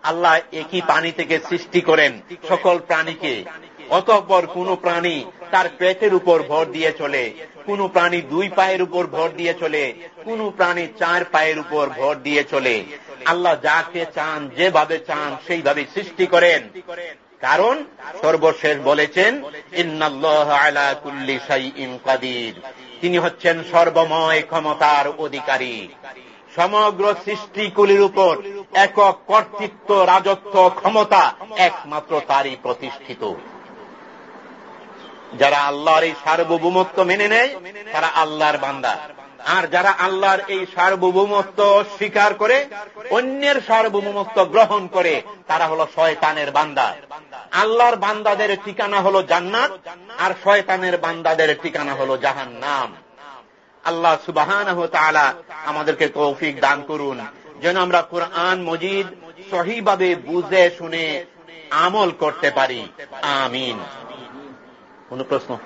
Speaker 1: আল্লাহ একই পানি থেকে সৃষ্টি করেন সকল প্রাণীকে। অতঃপর কোন প্রাণী তার পেটের উপর ভর দিয়ে চলে। কোন প্রাণী দুই পায়ের উপর ভর দিয়ে চলে। কোন প্রাণী চার পায়ের উপর ভর দিয়ে চলে। আল্লাহ যাকে চান, যেভাবে চান সেইভাবে সৃষ্টি করেন। কারণ সর্বশেষ বলেছেন তিনি হচ্ছেন সর্বময় ক্ষমতার অধিকারী। সমগ্র সৃষ্টিকুলির উপর একক কর্তৃত্ব, রাজত্ব, ক্ষমতা একমাত্র তারই প্রতিষ্ঠিত। যারা আল্লাহর এই সার্বভৌমত্ব মেনে নেয়, তারা আল্লাহর বান্দা। আর যারা আল্লাহর এই সার্বভৌমত্ব স্বীকার করে, অন্যের সার্বভৌমত্ব গ্রহণ করে, তারা হলো শয়তানের বান্দা। আল্লাহর বান্দাদের ঠিকানা হলো জান্নাত, আর শয়তানের বান্দাদের ঠিকানা হলো জাহান নাম আল্লাহ সুবাহান আমাদেরকে তৌফিক দান করুন। যেন আমরা কোরআন মজিদ সহিভাবে বুঝে শুনে আমল করতে পারি। আমিন। কোন প্রশ্ন?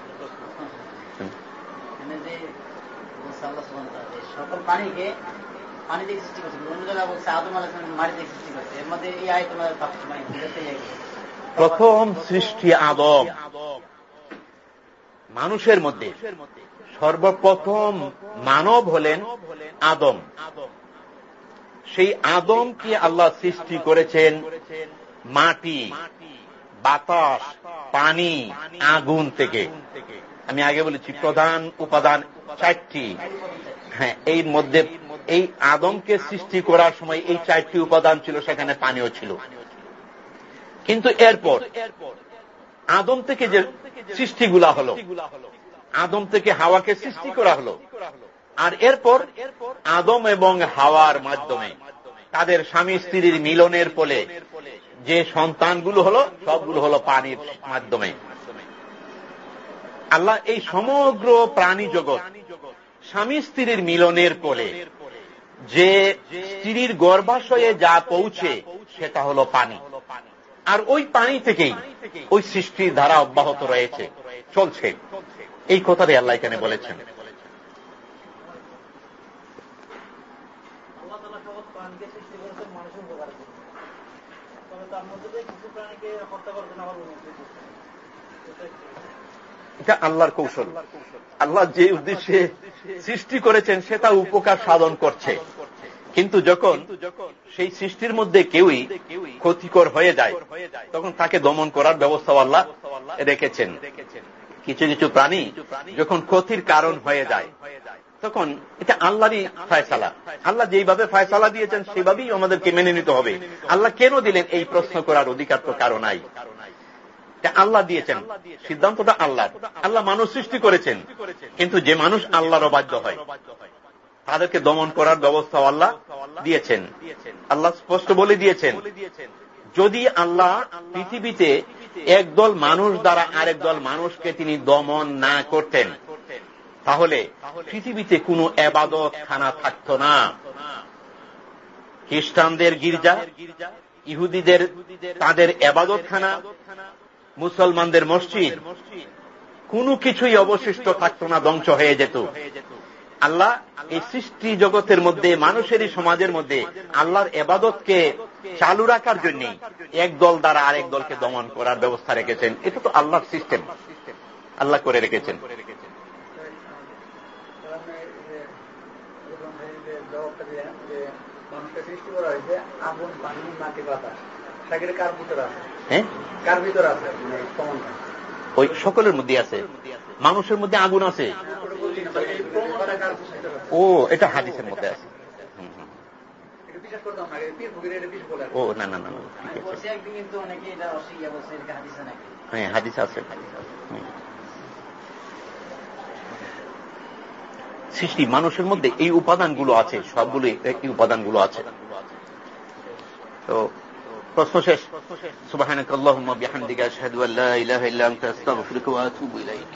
Speaker 2: সকল প্রাণীকে পানি দিয়ে সৃষ্টি করছে। অন্য জায়গায় বলছে, আদম আলাহ মাটি দিয়ে সৃষ্টি করছে। এর মধ্যে এই আয় তোমার
Speaker 1: প্রথম সৃষ্টি আদম। মানুষের মধ্যে সর্বপ্রথম মানব হলেন আদম। সেই আদমকে আল্লাহ সৃষ্টি করেছেন মাটি, বাতাস, পানি, আগুন থেকে। আমি আগে বলেছি, প্রধান উপাদান চারটি। হ্যাঁ এই মধ্যে এই আদমকে সৃষ্টি করার সময় এই চারটি উপাদান ছিল, সেখানে পানিও ছিল। কিন্তু এরপর আদম থেকে যে সৃষ্টিগুলা হল, আদম থেকে হাওয়াকে সৃষ্টি করা হলো, আর এরপর আদম এবং হাওয়ার মাধ্যমে তাদের স্বামী স্ত্রীর মিলনের ফলে যে সন্তানগুলো হলো, সবগুলো হলো পানির মাধ্যমে। আল্লাহ এই সমগ্র প্রাণী জগৎ স্বামী স্ত্রীর মিলনের ফলে যে স্ত্রীর গর্ভাশয়ে যা পৌঁছে, সেটা হলো পানি। আর ওই পানি থেকেই ওই সৃষ্টির ধারা অব্যাহত রয়েছে। চলছে। এই কথাটাই আল্লাহ এখানে বলেছেন। এটা আল্লাহর কৌশল। আল্লাহ যে উদ্দেশ্যে সৃষ্টি করেছেন সেটা উপকার সাধন করছে। কিন্তু যখন সেই সৃষ্টির মধ্যে কেউই ক্ষতিকর হয়ে যায়, তখন তাকে দমন করার ব্যবস্থা আল্লাহ রেখেছেন। কিছু কিছু প্রাণী যখন ক্ষতির কারণ হয়ে যায়, তখন এটা আল্লাহরই ফায়সালা। আল্লাহ যেইভাবে ফায়সালা দিয়েছেন, সেভাবেই আমাদেরকে মেনে নিতে হবে। আল্লাহ কেন দিলেন এই প্রশ্ন করার অধিকার তো কারও নাই। আল্লাহ দিয়েছেন। সিদ্ধান্তটা আল্লাহ আল্লাহ মানুষ সৃষ্টি করেছেন। কিন্তু যে মানুষ আল্লাহর অবাধ্য হয়, তাদেরকে দমন করার ব্যবস্থা আল্লাহ দিয়েছেন। আল্লাহ স্পষ্ট বলে দিয়েছেন, যদি আল্লাহ পৃথিবীতে একদল মানুষ দ্বারা আরেক দল মানুষকে তিনি দমন না করতেন, তাহলে পৃথিবীতে কোনো এবাদত খানা থাকত না। খ্রিস্টানদের গির্জা, ইহুদিদের তাদের এবাদত খানা মুসলমানদের মসজিদ কোনো কিছুই অবশিষ্ট থাকত না ধ্বংস হয়ে যেত। আল্লাহ এই সৃষ্টি জগতের মধ্যে মানুষেরই সমাজের মধ্যে আল্লাহর এবাদতকে চালু রাখার জন্য এক দল দ্বারা আরেক দলকে দমন করার ব্যবস্থা রেখেছেন। এটা তো আল্লাহর সিস্টেম। আল্লাহ করে রেখেছেন।
Speaker 3: সৃষ্টি করা হয়েছে আগুন পানি মাটি বাতাস। সেগুলো কার ভিতরে আছে?
Speaker 1: হ্যাঁ?
Speaker 3: কার ভিতরে আছে সমানটা
Speaker 1: ওই সকলের মধ্যে আছে। মানুষের মধ্যে আগুন আছে। ও এটা হাদিসের মধ্যে আছে। ও না না না হ্যাঁ হাদিস আছে সৃষ্টি মানুষের মধ্যে এই উপাদানগুলো আছে সবগুলো এই উপাদানগুলো আছে। তো প্রশ্ন শেষ সুবাহ আল্লাহুম্মা বিহামদিকা আশহাদু আল্লা ইলাহা ইল্লা আনতা আস্তাগফিরুকা ওয়া আতুবু ইলাইক